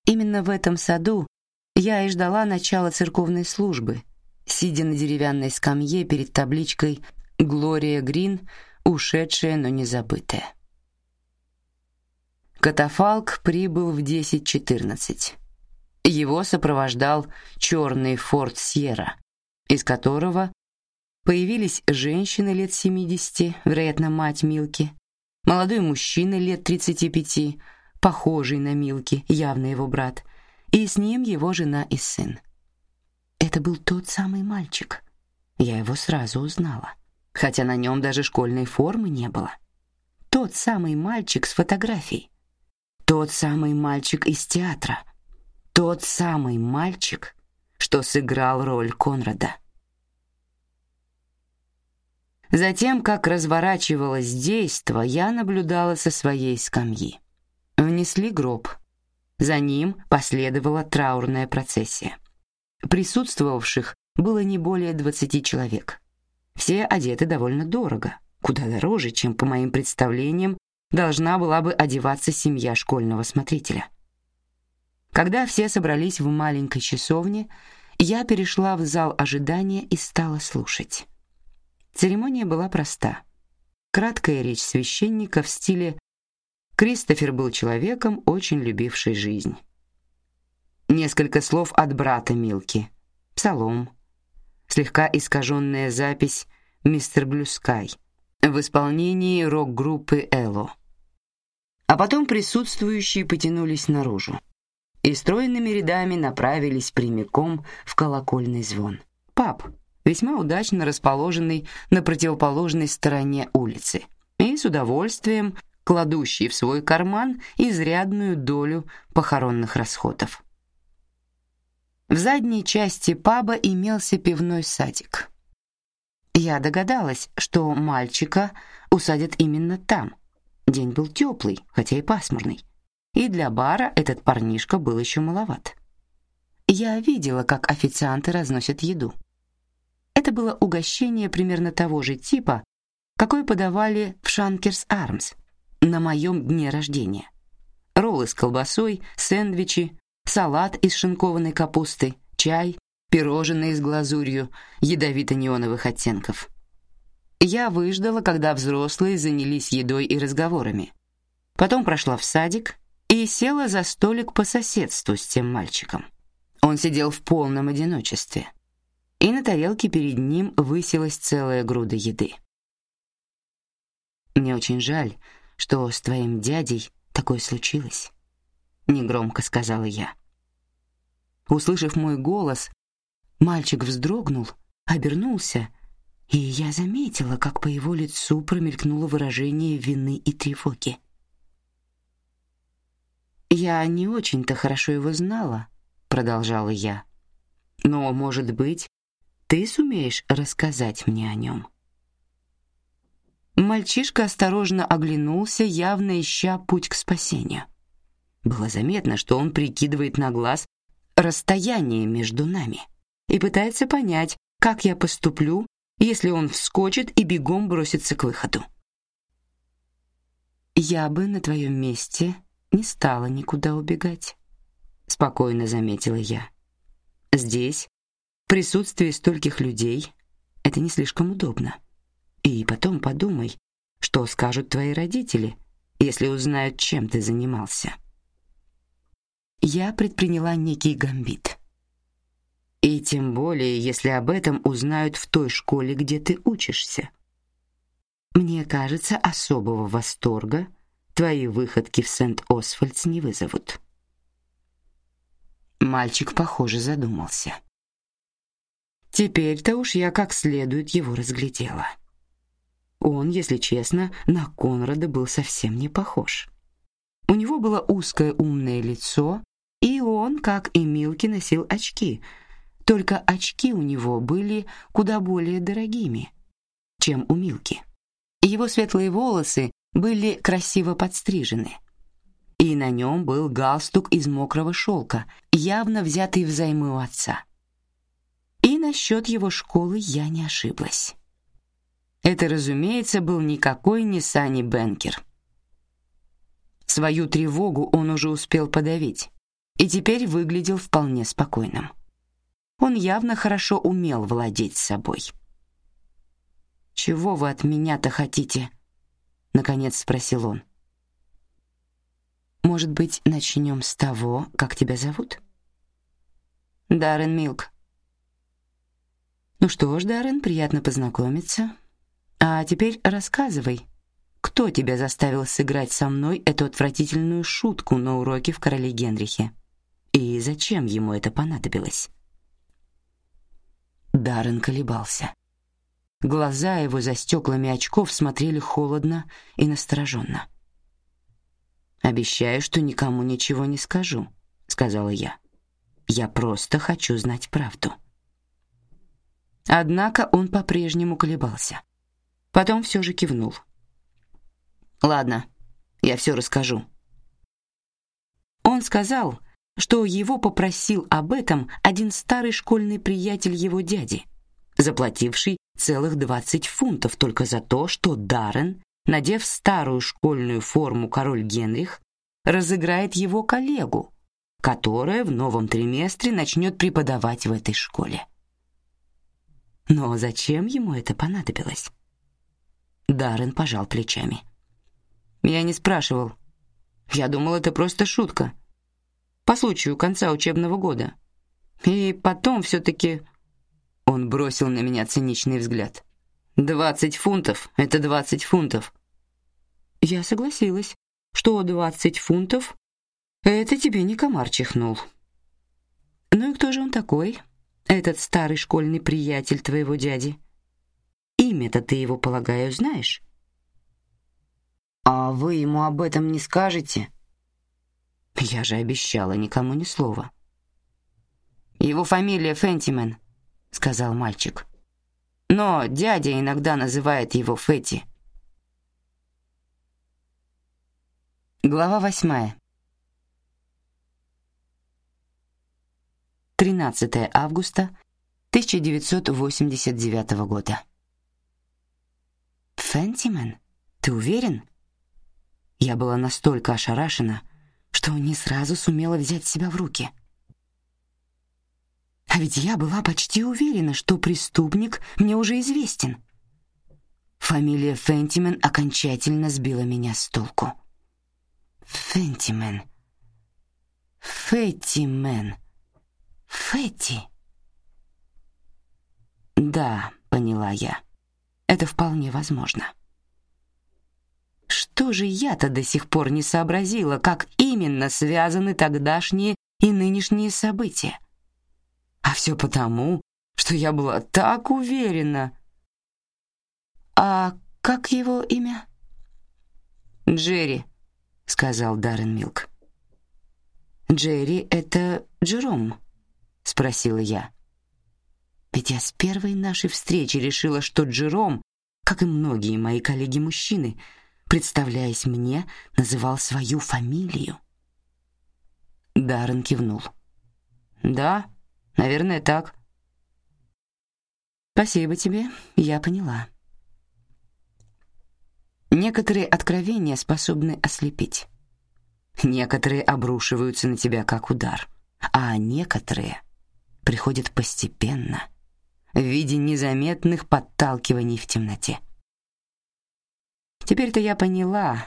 Именно в этом саду я и ждала начала церковной службы, сидя на деревянной скамье перед табличкой «Глория Грин, ушедшая, но не забытая». Катафалк прибыл в 10:14. Его сопровождал черный Форд Сьерра, из которого появились женщины лет 70, вероятно, мать Милки, молодой мужчина лет 35, похожий на Милки, явно его брат, и с ним его жена и сын. Это был тот самый мальчик. Я его сразу узнала, хотя на нем даже школьной формы не было. Тот самый мальчик с фотографией. Тот самый мальчик из театра — тот самый мальчик, что сыграл роль Конрада. Затем, как разворачивалось действо, я наблюдала со своей скамьи. Внесли гроб. За ним последовала траурная процессия. Присутствовавших было не более двадцати человек. Все одеты довольно дорого, куда дороже, чем по моим представлениям должна была бы одеваться семья школьного смотрителя. Когда все собрались в маленькой часовне, я перешла в зал ожидания и стала слушать. Церемония была проста. Краткая речь священника в стиле «Кристофер был человеком, очень любивший жизнь». Несколько слов от брата Милки. Псалом. Слегка искаженная запись «Мистер Блюскай» в исполнении рок-группы «Эло». А потом присутствующие потянулись наружу. и стройными рядами направились прямиком в колокольный звон. Паб, весьма удачно расположенный на противоположной стороне улицы, и с удовольствием кладущий в свой карман изрядную долю похоронных расходов. В задней части паба имелся пивной садик. Я догадалась, что мальчика усадят именно там. День был теплый, хотя и пасмурный, и для бара этот парнишка был еще маловат. Я видела, как официанты разносят еду. Это было угощение примерно того же типа, какое подавали в Шанкерс Армс на моем дне рождения. Роллы с колбасой, сэндвичи, салат из шинкованной капусты, чай, пирожные с глазурью ядовито-неоновых оттенков. Я выждала, когда взрослые занялись едой и разговорами. Потом прошла в садик и села за столик по соседству с тем мальчиком. Он сидел в полном одиночестве, и на тарелке перед ним высилась целая груда еды. Мне очень жаль, что с твоим дядей такое случилось, негромко сказала я. Услышав мой голос, мальчик вздрогнул, обернулся, и я заметила, как по его лицу промелькнуло выражение вины и тревоги. Я не очень-то хорошо его знала, продолжала я. Но, может быть, ты сумеешь рассказать мне о нем. Мальчишка осторожно оглянулся, явно ища путь к спасению. Было заметно, что он прикидывает на глаз расстояние между нами и пытается понять, как я поступлю, если он вскочит и бегом бросится к выходу. Я бы на твоем месте не стала никуда убегать, спокойно заметила я. Здесь, в присутствии стольких людей, это не слишком удобно. И потом подумай, что скажут твои родители, если узнают, чем ты занимался. Я предприняла некий гамбит. И тем более, если об этом узнают в той школе, где ты учишься. Мне кажется, особого восторга твои выходки в Сент-Освальдс не вызовут. Мальчик, похоже, задумался. Теперь-то уж я как следует его разглядела. Он, если честно, на Конрада был совсем не похож. У него было узкое умное лицо, и он, как и Милки, носил очки. Только очки у него были куда более дорогими, чем у Милки. Его светлые волосы были красиво подстрижены, и на нем был галстук из мокрого шелка, явно взятый взаймы у отца. И насчет его школы я не ошиблась. Это, разумеется, был никакой не Сани Бенкер. Свою тревогу он уже успел подавить и теперь выглядел вполне спокойным. Он явно хорошо умел владеть собой. Чего вы от меня-то хотите? наконец спросил он. Может быть, начнем с того, как тебя зовут? Даррен Милк. Ну что ж, Даррен, приятно познакомиться. А теперь рассказывай, кто тебя заставил сыграть со мной эту отвратительную шутку на уроке в Короле Генрихе? И зачем ему это понадобилось? Даррен колебался. Глаза его за стеклами очков смотрели холодно и настороженно. Обещаю, что никому ничего не скажу, сказала я. Я просто хочу знать правду. Однако он по-прежнему колебался. Потом все же кивнул. Ладно, я все расскажу. Он сказал, что его попросил об этом один старый школьный приятель его дяди, заплативший целых двадцать фунтов только за то, что Даррен, надев старую школьную форму король Генрих, разыграет его коллегу, которая в новом триместре начнет преподавать в этой школе. Но зачем ему это понадобилось? Даррен пожал плечами. Я не спрашивал. Я думал, это просто шутка. По случаю конца учебного года. И потом все-таки... Он бросил на меня циничный взгляд. «Двадцать фунтов — это двадцать фунтов». Я согласилась, что двадцать фунтов Это тебе не комар чихнул. Ну и кто же он такой? Этот старый школьный приятель твоего дяди. Имя-то ты его, полагаю, знаешь? А вы ему об этом не скажете? Я же обещала никому ни слова. Его фамилия Фентимен, сказал мальчик. Но дядя иногда называет его Фетти. Глава восьмая. 13 августа 1989 года. Фентимен, ты уверен? Я была настолько ошарашена, что не сразу сумела взять себя в руки. А ведь я была почти уверена, что преступник мне уже известен. Фамилия Фентимен окончательно сбила меня с толку. Фентимен. Феттимен. Фетти. Да, поняла я. Это вполне возможно. Что же я-то до сих пор не сообразила, как именно связаны тогдашние и нынешние события? А все потому, что я была так уверена. А как его имя? Джерри, сказал Даррен Милк. Джерри это Джером, спросила я. Ведь я с первой нашей встречи решила, что Джером, как и многие мои коллеги-мужчины, представляясь мне, называл свою фамилию. Даррен кивнул. Да, наверное, так. Спасибо тебе, я поняла. Некоторые откровения способны ослепить. Некоторые обрушиваются на тебя как удар, а некоторые приходят постепенно, в виде незаметных подталкиваний в темноте. Теперь-то я поняла,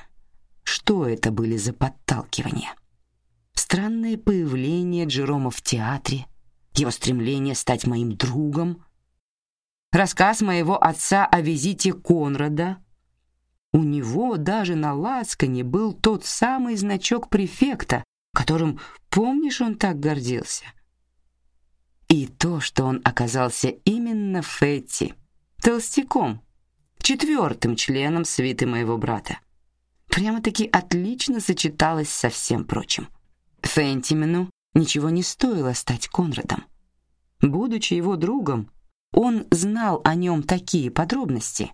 что это были за подталкивания. Странное появление Джерома в театре, его стремление стать моим другом, рассказ моего отца о визите Конрада. У него даже на лацкане был тот самый значок префекта, которым, помнишь, он так гордился. И то, что он оказался именно Фетти, толстяком, четвертым членом свиты моего брата. Прямо-таки отлично сочеталось со всем прочим. Фентимену ничего не стоило стать Конрадом. Будучи его другом, он знал о нем такие подробности,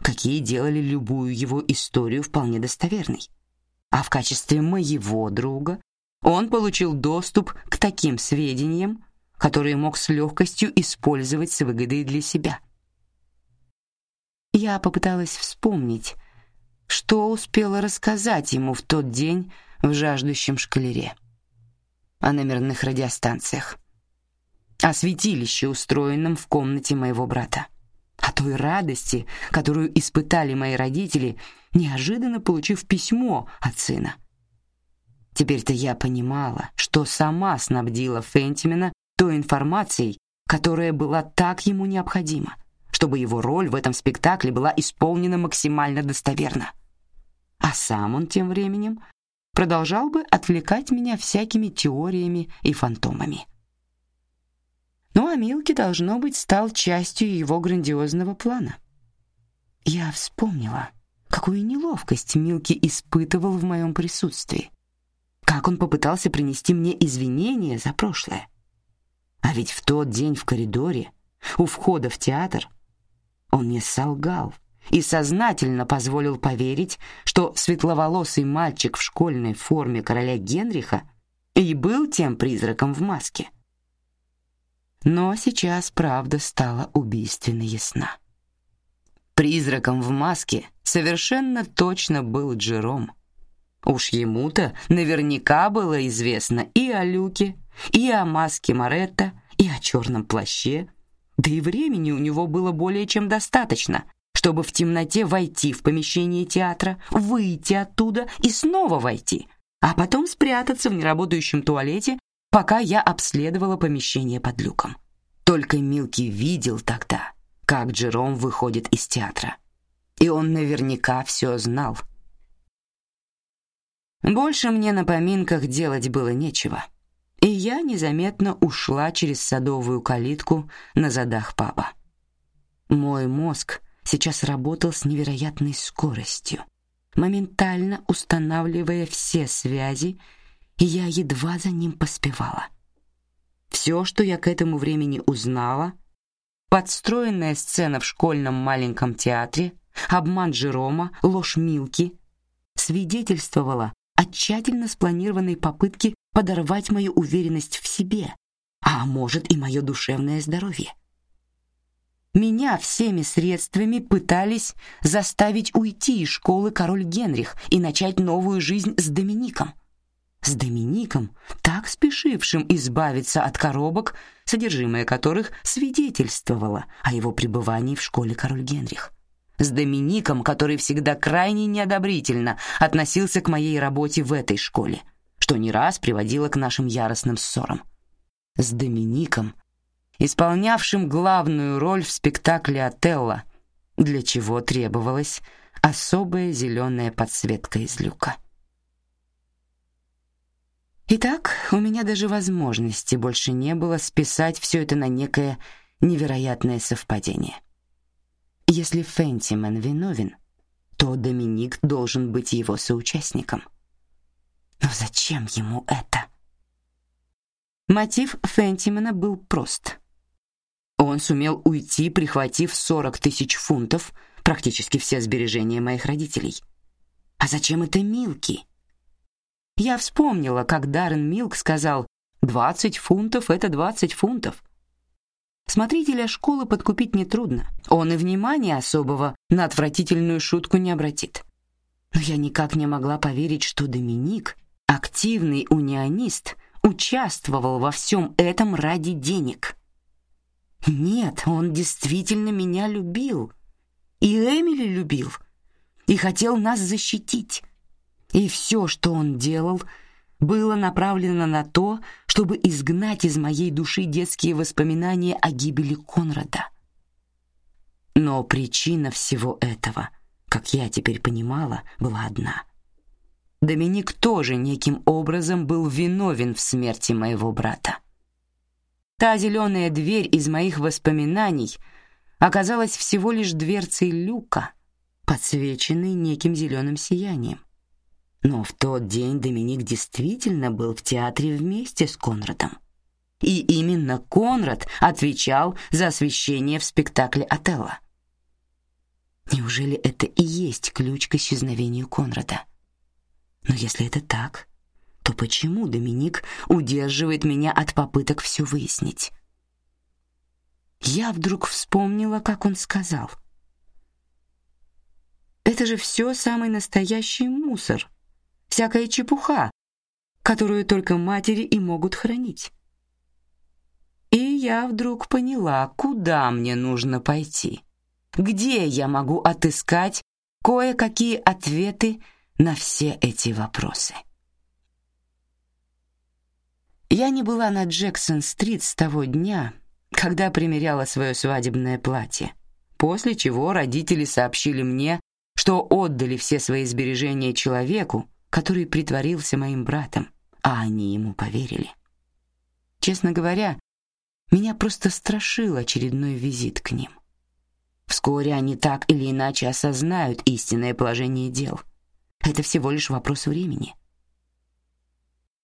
какие делали любую его историю вполне достоверной. А в качестве моего друга он получил доступ к таким сведениям, которые мог с легкостью использовать с выгодой для себя. Я попыталась вспомнить, что успела рассказать ему в тот день в жаждущем шкалере. О номерных радиостанциях, о святилище, устроенном в комнате моего брата, о той радости, которую испытали мои родители, неожиданно получив письмо от сына. Теперь-то я понимала, что сама снабдила Фентимена той информацией, которая была так ему необходима чтобы его роль в этом спектакле была исполнена максимально достоверно. А сам он тем временем продолжал бы отвлекать меня всякими теориями и фантомами. Ну а Милки должно быть стал частью его грандиозного плана. Я вспомнила, какую неловкость Милки испытывал в моем присутствии, как он попытался принести мне извинения за прошлое. А ведь в тот день в коридоре у входа в театр он не солгал и сознательно позволил поверить, что светловолосый мальчик в школьной форме короля Генриха и был тем призраком в маске. Но сейчас правда стала убийственно ясна. Призраком в маске совершенно точно был Джером. Уж ему-то наверняка было известно и о Люке, и о маске Моретта, и о черном плаще, да и времени у него было более чем достаточно, чтобы в темноте войти в помещение театра, выйти оттуда и снова войти, а потом спрятаться в неработающем туалете, пока я обследовала помещение под люком. Только Милки видел тогда, как Джером выходит из театра. И он наверняка все знал. Больше мне на поминках делать было нечего, и я незаметно ушла через садовую калитку на задах паба. Мой мозг сейчас работал с невероятной скоростью, моментально устанавливая все связи, и я едва за ним поспевала. Все, что я к этому времени узнала, подстроенная сцена в школьном маленьком театре, обман Жерома, ложь Милки, свидетельствовала о тщательно спланированной попытке подорвать мою уверенность в себе, а может и мое душевное здоровье. Меня всеми средствами пытались заставить уйти из школы король Генрих и начать новую жизнь с Домиником. С Домиником, так спешившим избавиться от коробок, содержимое которых свидетельствовало о его пребывании в школе король Генрих. С Домиником, который всегда крайне неодобрительно относился к моей работе в этой школе, что не раз приводило к нашим яростным ссорам. С Домиником, исполнявшим главную роль в спектакле Отелло, для чего требовалась особая зеленая подсветка из люка. Итак, у меня даже возможности больше не было списать все это на некое невероятное совпадение. Если Фентимен виновен, то Доминик должен быть его соучастником. Но зачем ему это? Мотив Фентимена был прост. Он сумел уйти, прихватив сорок тысяч фунтов, практически все сбережения моих родителей. А зачем это Милки? Я вспомнила, как Даррен Милк сказал: «Двадцать фунтов — это двадцать фунтов». Смотрителя школы подкупить нетрудно. Он и внимания особого на отвратительную шутку не обратит. Но я никак не могла поверить, что Доминик, активный унионист, участвовал во всем этом ради денег. Нет, он действительно меня любил. И Эмили любил. И хотел нас защитить. И все, что он делал, было направлено на то, чтобы изгнать из моей души детские воспоминания о гибели Конрада. Но причина всего этого, как я теперь понимала, была одна. Доминик тоже неким образом был виновен в смерти моего брата. Та зеленая дверь из моих воспоминаний оказалась всего лишь дверцей люка, подсвеченной неким зеленым сиянием. Но в тот день Доминик действительно был в театре вместе с Конрадом. И именно Конрад отвечал за освещение в спектакле Отелло. Неужели это и есть ключ к исчезновению Конрада? Но если это так, то почему Доминик удерживает меня от попыток все выяснить? Я вдруг вспомнила, как он сказал. Это же все самый настоящий мусор, всякая чепуха, которую только матери и могут хранить. И я вдруг поняла, куда мне нужно пойти, где я могу отыскать кое-какие ответы на все эти вопросы. Я не была на Джексон-стрит с того дня, когда примеряла свое свадебное платье, после чего родители сообщили мне, что отдали все свои сбережения человеку, который притворился моим братом, а они ему поверили. Честно говоря, меня просто страшил очередной визит к ним. Вскоре они так или иначе осознают истинное положение дел. Это всего лишь вопрос времени.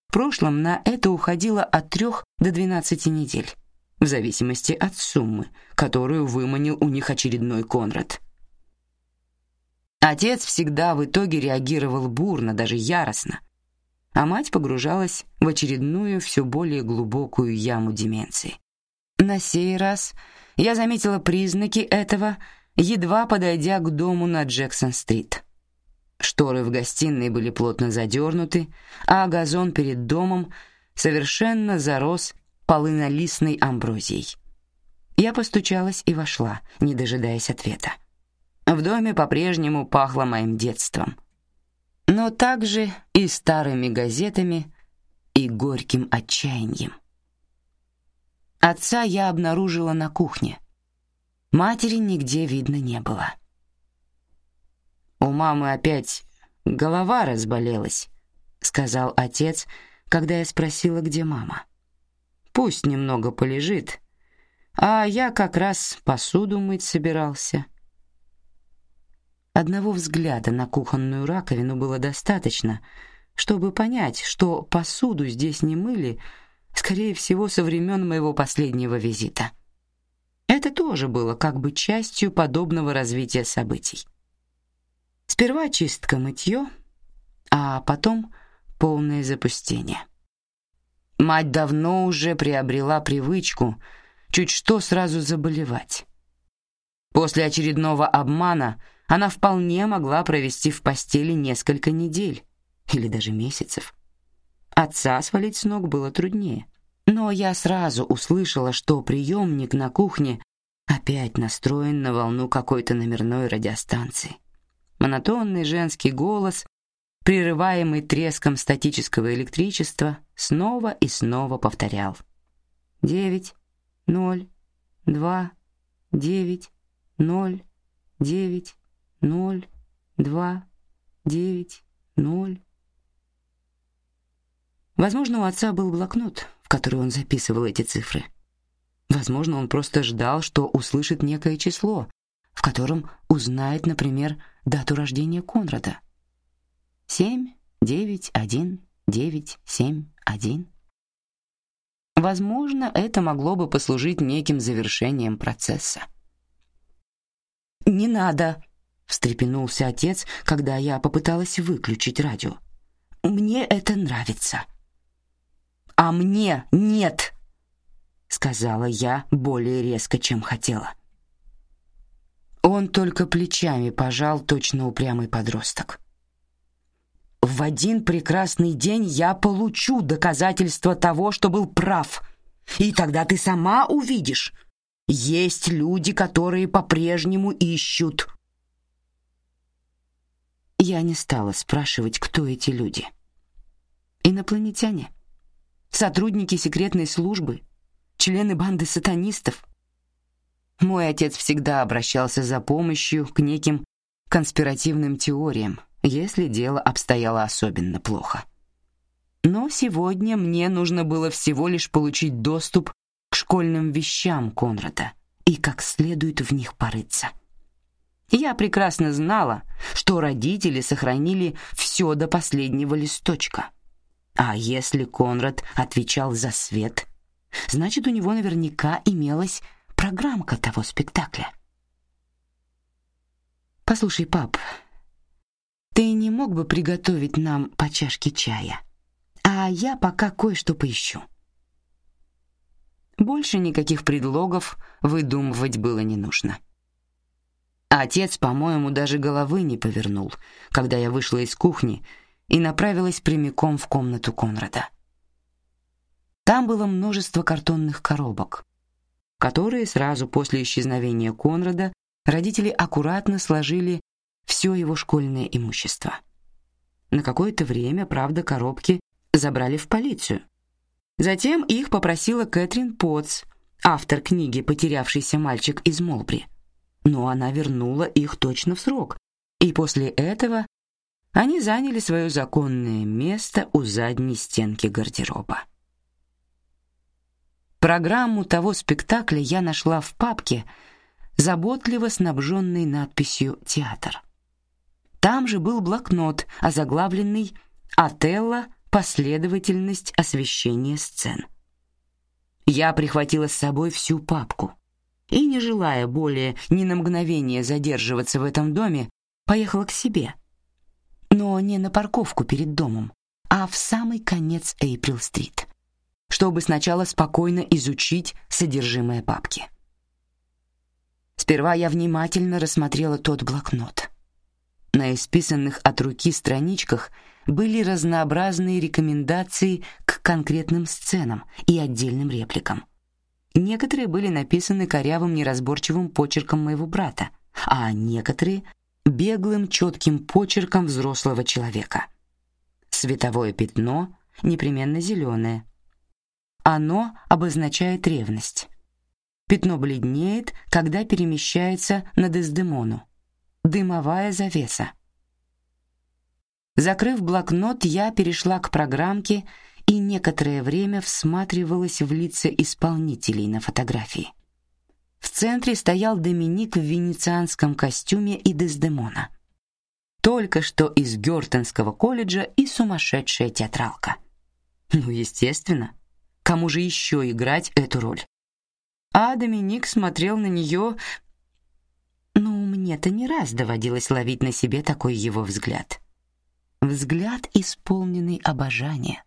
В прошлом на это уходило от трех до двенадцати недель, в зависимости от суммы, которую выманил у них очередной Конрад. Отец всегда в итоге реагировал бурно, даже яростно, а мать погружалась в очередную все более глубокую яму деменции. На сей раз я заметила признаки этого, едва подойдя к дому на Джексон-стрит. Шторы в гостиной были плотно задернуты, а газон перед домом совершенно зарос полынолистной амброзией. Я постучалась и вошла, не дожидаясь ответа. В доме по-прежнему пахло моим детством, но также и старыми газетами, и горьким отчаянием. Отца я обнаружила на кухне. Матери нигде видно не было. У мамы опять голова разболелась, сказал отец, когда я спросила, где мама. Пусть немного полежит, а я как раз посуду мыть собирался. Одного взгляда на кухонную раковину было достаточно, чтобы понять, что посуду здесь не мыли, скорее всего, со времен моего последнего визита. Это тоже было как бы частью подобного развития событий. Сперва чистка, мытье, а потом полное запустение. Мать давно уже приобрела привычку чуть что сразу заболевать. После очередного обмана она вполне могла провести в постели несколько недель или даже месяцев. Отца свалить с ног было труднее. Но я сразу услышала, что приемник на кухне опять настроен на волну какой-то номерной радиостанции. Монотонный женский голос, прерываемый треском статического электричества, снова и снова повторял: девять, ноль, два, девять, ноль, девять, ноль, два, девять, ноль. Возможно, у отца был блокнот, в который он записывал эти цифры. Возможно, он просто ждал, что услышит некое число, в котором узнает, например, дату рождения Конрада. Семь, девять, один, девять, семь, один. Возможно, это могло бы послужить неким завершением процесса. Не надо, встрепенулся отец, когда я попыталась выключить радио. Мне это нравится. А мне нет, сказала я более резко, чем хотела. Он только плечами пожал, точно упрямый подросток. В один прекрасный день я получу доказательство того, что был прав, и тогда ты сама увидишь. Есть люди, которые по-прежнему ищут. Я не стала спрашивать, кто эти люди. Инопланетяне, сотрудники секретной службы, члены банды сатанистов. Мой отец всегда обращался за помощью к неким конспиративным теориям, если дело обстояло особенно плохо. Но сегодня мне нужно было всего лишь получить доступ к школьным вещам Конрада и как следует в них порыться. Я прекрасно знала, что родители сохранили все до последнего листочка. А если Конрад отвечал за свет, значит, у него наверняка имелась программка того спектакля. Послушай, пап, ты не мог бы приготовить нам по чашке чая, а я пока кое-что поищу. Больше никаких предлогов выдумывать было не нужно. Отец, по-моему, даже головы не повернул, когда я вышла из кухни и направилась прямиком в комнату Конрада. Там было множество картонных коробок, которые сразу после исчезновения Конрада родители аккуратно сложили все его школьное имущество. На какое-то время, правда, коробки забрали в полицию. Затем их попросила Кэтрин Потс, автор книги «Потерявшийся мальчик из Молбри» но она вернула их точно в срок, и после этого они заняли свое законное место у задней стенки гардероба. Программу того спектакля я нашла в папке, заботливо снабженной надписью «Театр». Там же был блокнот, озаглавленный «Отелло. Последовательность освещения сцен». Я прихватила с собой всю папку и, не желая более ни на мгновение задерживаться в этом доме, поехала к себе. Но не на парковку перед домом, а в самый конец Эйприл-стрит, чтобы сначала спокойно изучить содержимое папки. Сперва я внимательно рассмотрела тот блокнот. На исписанных от руки страничках были разнообразные рекомендации к конкретным сценам и отдельным репликам. Некоторые были написаны корявым неразборчивым почерком моего брата, а некоторые беглым четким почерком взрослого человека. Световое пятно непременно зеленое. Оно обозначает ревность. Пятно бледнеет, когда перемещается на Дездемону. Дымовая завеса. Закрыв блокнот, я перешла к программке и некоторое время всматривалась в лица исполнителей на фотографии. В центре стоял Доминик в венецианском костюме и Дездемона. Только что из Гёртенского колледжа и сумасшедшая театралка. Ну, естественно, кому же еще играть эту роль? А Доминик смотрел на нее... Ну, мне-то не раз доводилось ловить на себе такой его взгляд. Взгляд, исполненный обожания.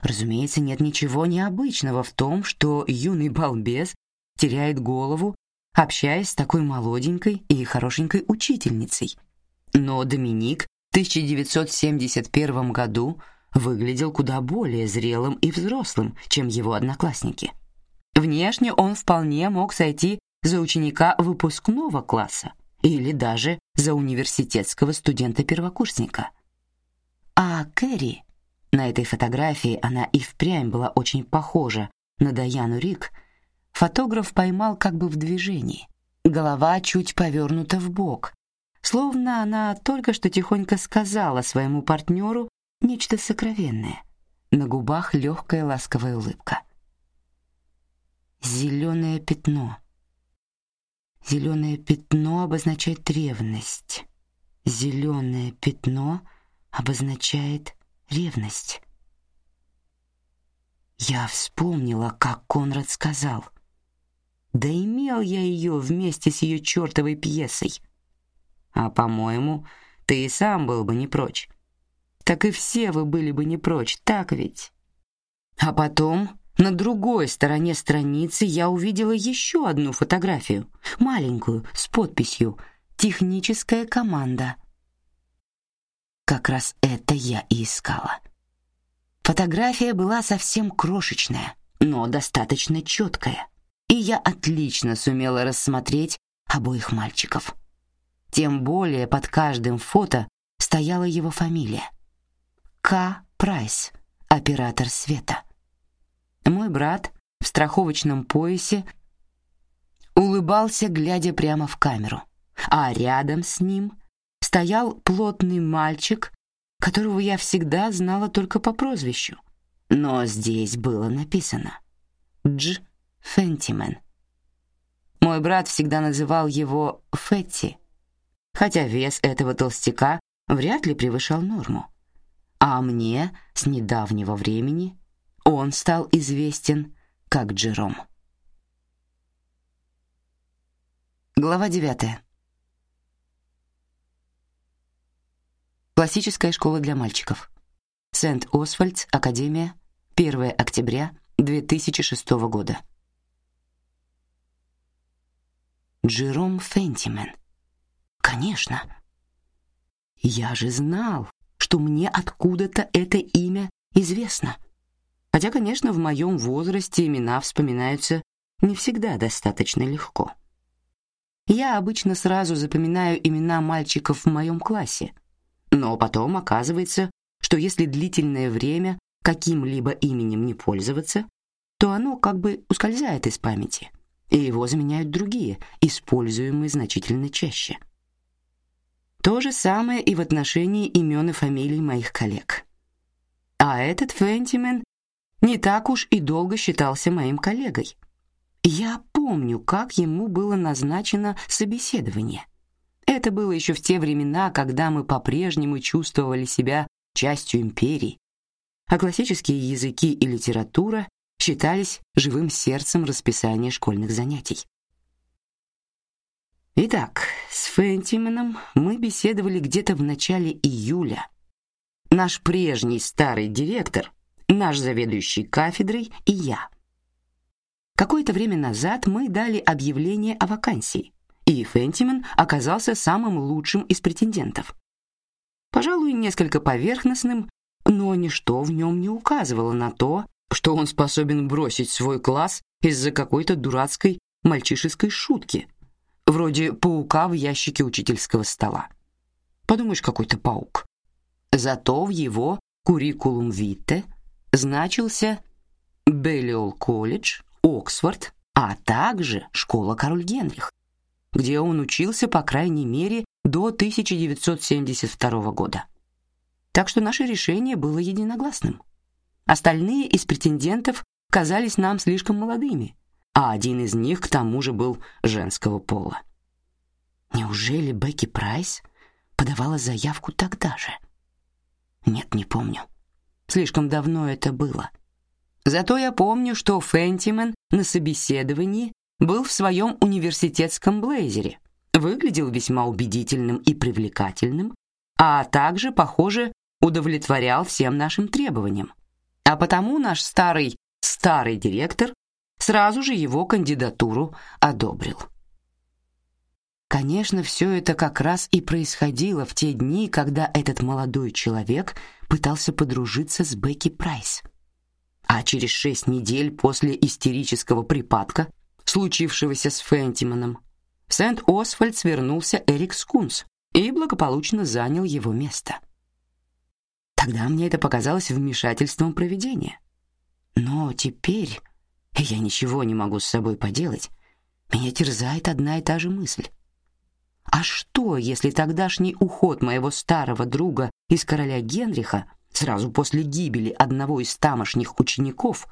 Разумеется, нет ничего необычного в том, что юный балбес теряет голову, общаясь с такой молоденькой и хорошенькой учительницей. Но Доминик в 1971 году выглядел куда более зрелым и взрослым, чем его одноклассники. Внешне он вполне мог сойти за ученика выпускного класса или даже за университетского студента-первокурсника. А Кэрри, на этой фотографии она и впрямь была очень похожа на Даяну Рик, фотограф поймал как бы в движении. Голова чуть повернута в бок, словно она только что тихонько сказала своему партнеру нечто сокровенное. На губах легкая ласковая улыбка. Зеленое пятно. Зеленое пятно обозначает ревность. Зеленое пятно обозначает ревность. Я вспомнила, как Конрад сказал. Да имел я ее вместе с ее чертовой пьесой. А, по-моему, ты и сам был бы не прочь. Так и все вы были бы не прочь, так ведь? А потом на другой стороне страницы я увидела еще одну фотографию, маленькую, с подписью «Техническая команда». Как раз это я и искала. Фотография была совсем крошечная, но достаточно четкая, и я отлично сумела рассмотреть обоих мальчиков. Тем более под каждым фото стояла его фамилия. К. Прайс, оператор света. Мой брат в страховочном поясе улыбался, глядя прямо в камеру, а рядом с ним стоял плотный мальчик, которого я всегда знала только по прозвищу. Но здесь было написано Дж. Фентимен. Мой брат всегда называл его Фетти, хотя вес этого толстяка вряд ли превышал норму. А мне с недавнего времени он стал известен как Джером. Глава 9. Классическая школа для мальчиков. Сент-Освальдс, Академия, 1 октября 2006 года. Джером Фентимен. Конечно. Я же знал, что мне откуда-то это имя известно. Хотя, конечно, в моем возрасте имена вспоминаются не всегда достаточно легко. Я обычно сразу запоминаю имена мальчиков в моем классе, но потом оказывается, что если длительное время каким-либо именем не пользоваться, то оно как бы ускользает из памяти, и его заменяют другие, используемые значительно чаще. То же самое и в отношении имен и фамилий моих коллег. А этот Фентимен не так уж и долго считался моим коллегой. Я помню, как ему было назначено собеседование. Это было еще в те времена, когда мы по-прежнему чувствовали себя частью империи, а классические языки и литература считались живым сердцем расписания школьных занятий. Итак, с Фентименом мы беседовали где-то в начале июля. Наш прежний старый директор наш заведующий кафедрой и я. Какое-то время назад мы дали объявление о вакансии, и Фентимен оказался самым лучшим из претендентов. Пожалуй, несколько поверхностным, но ничто в нем не указывало на то, что он способен бросить свой класс из-за какой-то дурацкой мальчишеской шутки, вроде паука в ящике учительского стола. Подумаешь, какой-то паук. Зато в его куррикулум витте значился Беллиол колледж, Оксфорд, а также школа Король Генрих, где он учился по крайней мере до 1972 года. Так что наше решение было единогласным. Остальные из претендентов казались нам слишком молодыми, а один из них к тому же был женского пола. Неужели Бекки Прайс подавала заявку тогда же? Нет, не помню. Слишком давно это было. Зато я помню, что Фентимен на собеседовании был в своем университетском блейзере, выглядел весьма убедительным и привлекательным, а также, похоже, удовлетворял всем нашим требованиям. А потому наш старый старый директор сразу же его кандидатуру одобрил. Конечно, все это как раз и происходило в те дни, когда этот молодой человек пытался подружиться с Бекки Прайс. А через шесть недель после истерического припадка, случившегося с Фентиманом, в Сент-Освальд вернулся Эрик Скунс и благополучно занял его место. Тогда мне это показалось вмешательством провидения. Но теперь я ничего не могу с собой поделать. Меня терзает одна и та же мысль. А что, если тогдашний уход моего старого друга из короля Генриха сразу после гибели одного из тамошних учеников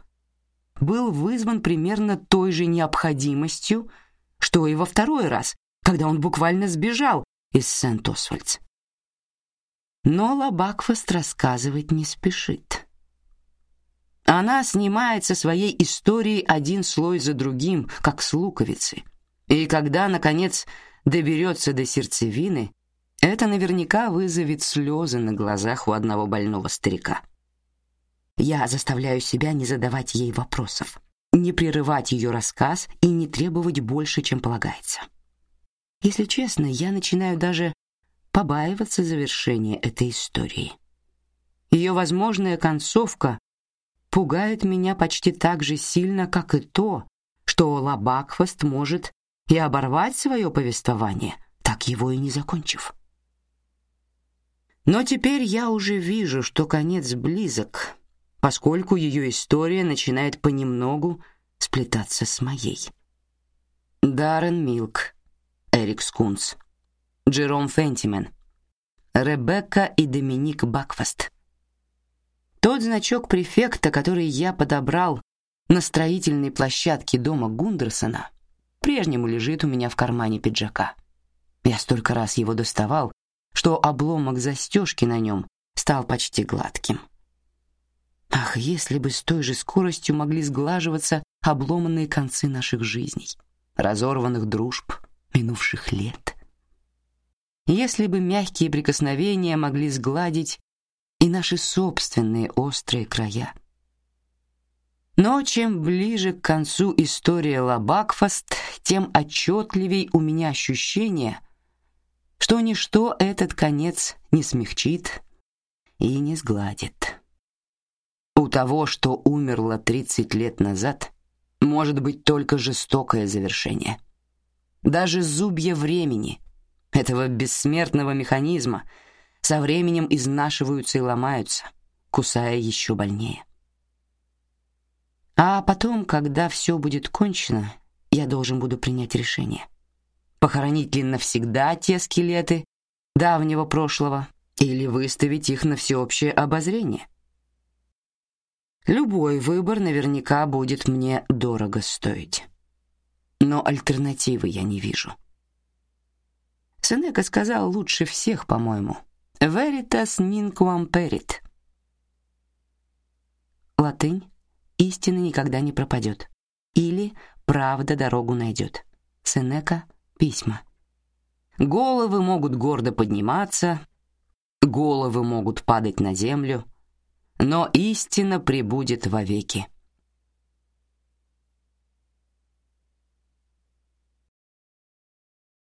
был вызван примерно той же необходимостью, что и во второй раз, когда он буквально сбежал из Сент-Освальдс? Но Лабакфаст рассказывать не спешит. Она снимает со своей истории один слой за другим, как с луковицы. И когда, наконец, доберется до сердцевины, это наверняка вызовет слезы на глазах у одного больного старика. Я заставляю себя не задавать ей вопросов, не прерывать ее рассказ и не требовать больше, чем полагается. Если честно, я начинаю даже побаиваться завершения этой истории. Ее возможная концовка пугает меня почти так же сильно, как и то, что Лабакхвост может и оборвать свое повествование, так его и не закончив. Но теперь я уже вижу, что конец близок, поскольку ее история начинает понемногу сплетаться с моей. Даррен Милк, Эрик Скунс, Джером Фентимен, Ребекка и Доминик Бакфаст. Тот значок префекта, который я подобрал на строительной площадке дома Гундерсона, прежнему лежит у меня в кармане пиджака. Я столько раз его доставал, что обломок застежки на нем стал почти гладким. Ах, если бы с той же скоростью могли сглаживаться обломанные концы наших жизней, разорванных дружб, минувших лет. Если бы мягкие прикосновения могли сгладить и наши собственные острые края. Но чем ближе к концу история Лабакфаст, тем отчетливей у меня ощущение, что ничто этот конец не смягчит и не сгладит. У того, что умерло 30 лет назад, может быть только жестокое завершение. Даже зубья времени, этого бессмертного механизма, со временем изнашиваются и ломаются, кусая еще больнее. А потом, когда все будет кончено, я должен буду принять решение. Похоронить ли навсегда те скелеты давнего прошлого или выставить их на всеобщее обозрение? Любой выбор наверняка будет мне дорого стоить. Но альтернативы я не вижу. Сенека сказал лучше всех, по-моему. Veritas ninquam perit. Латынь. Истина никогда не пропадет. Или правда дорогу найдет. Сенека. Письма. Головы могут гордо подниматься, головы могут падать на землю, но истина пребудет вовеки.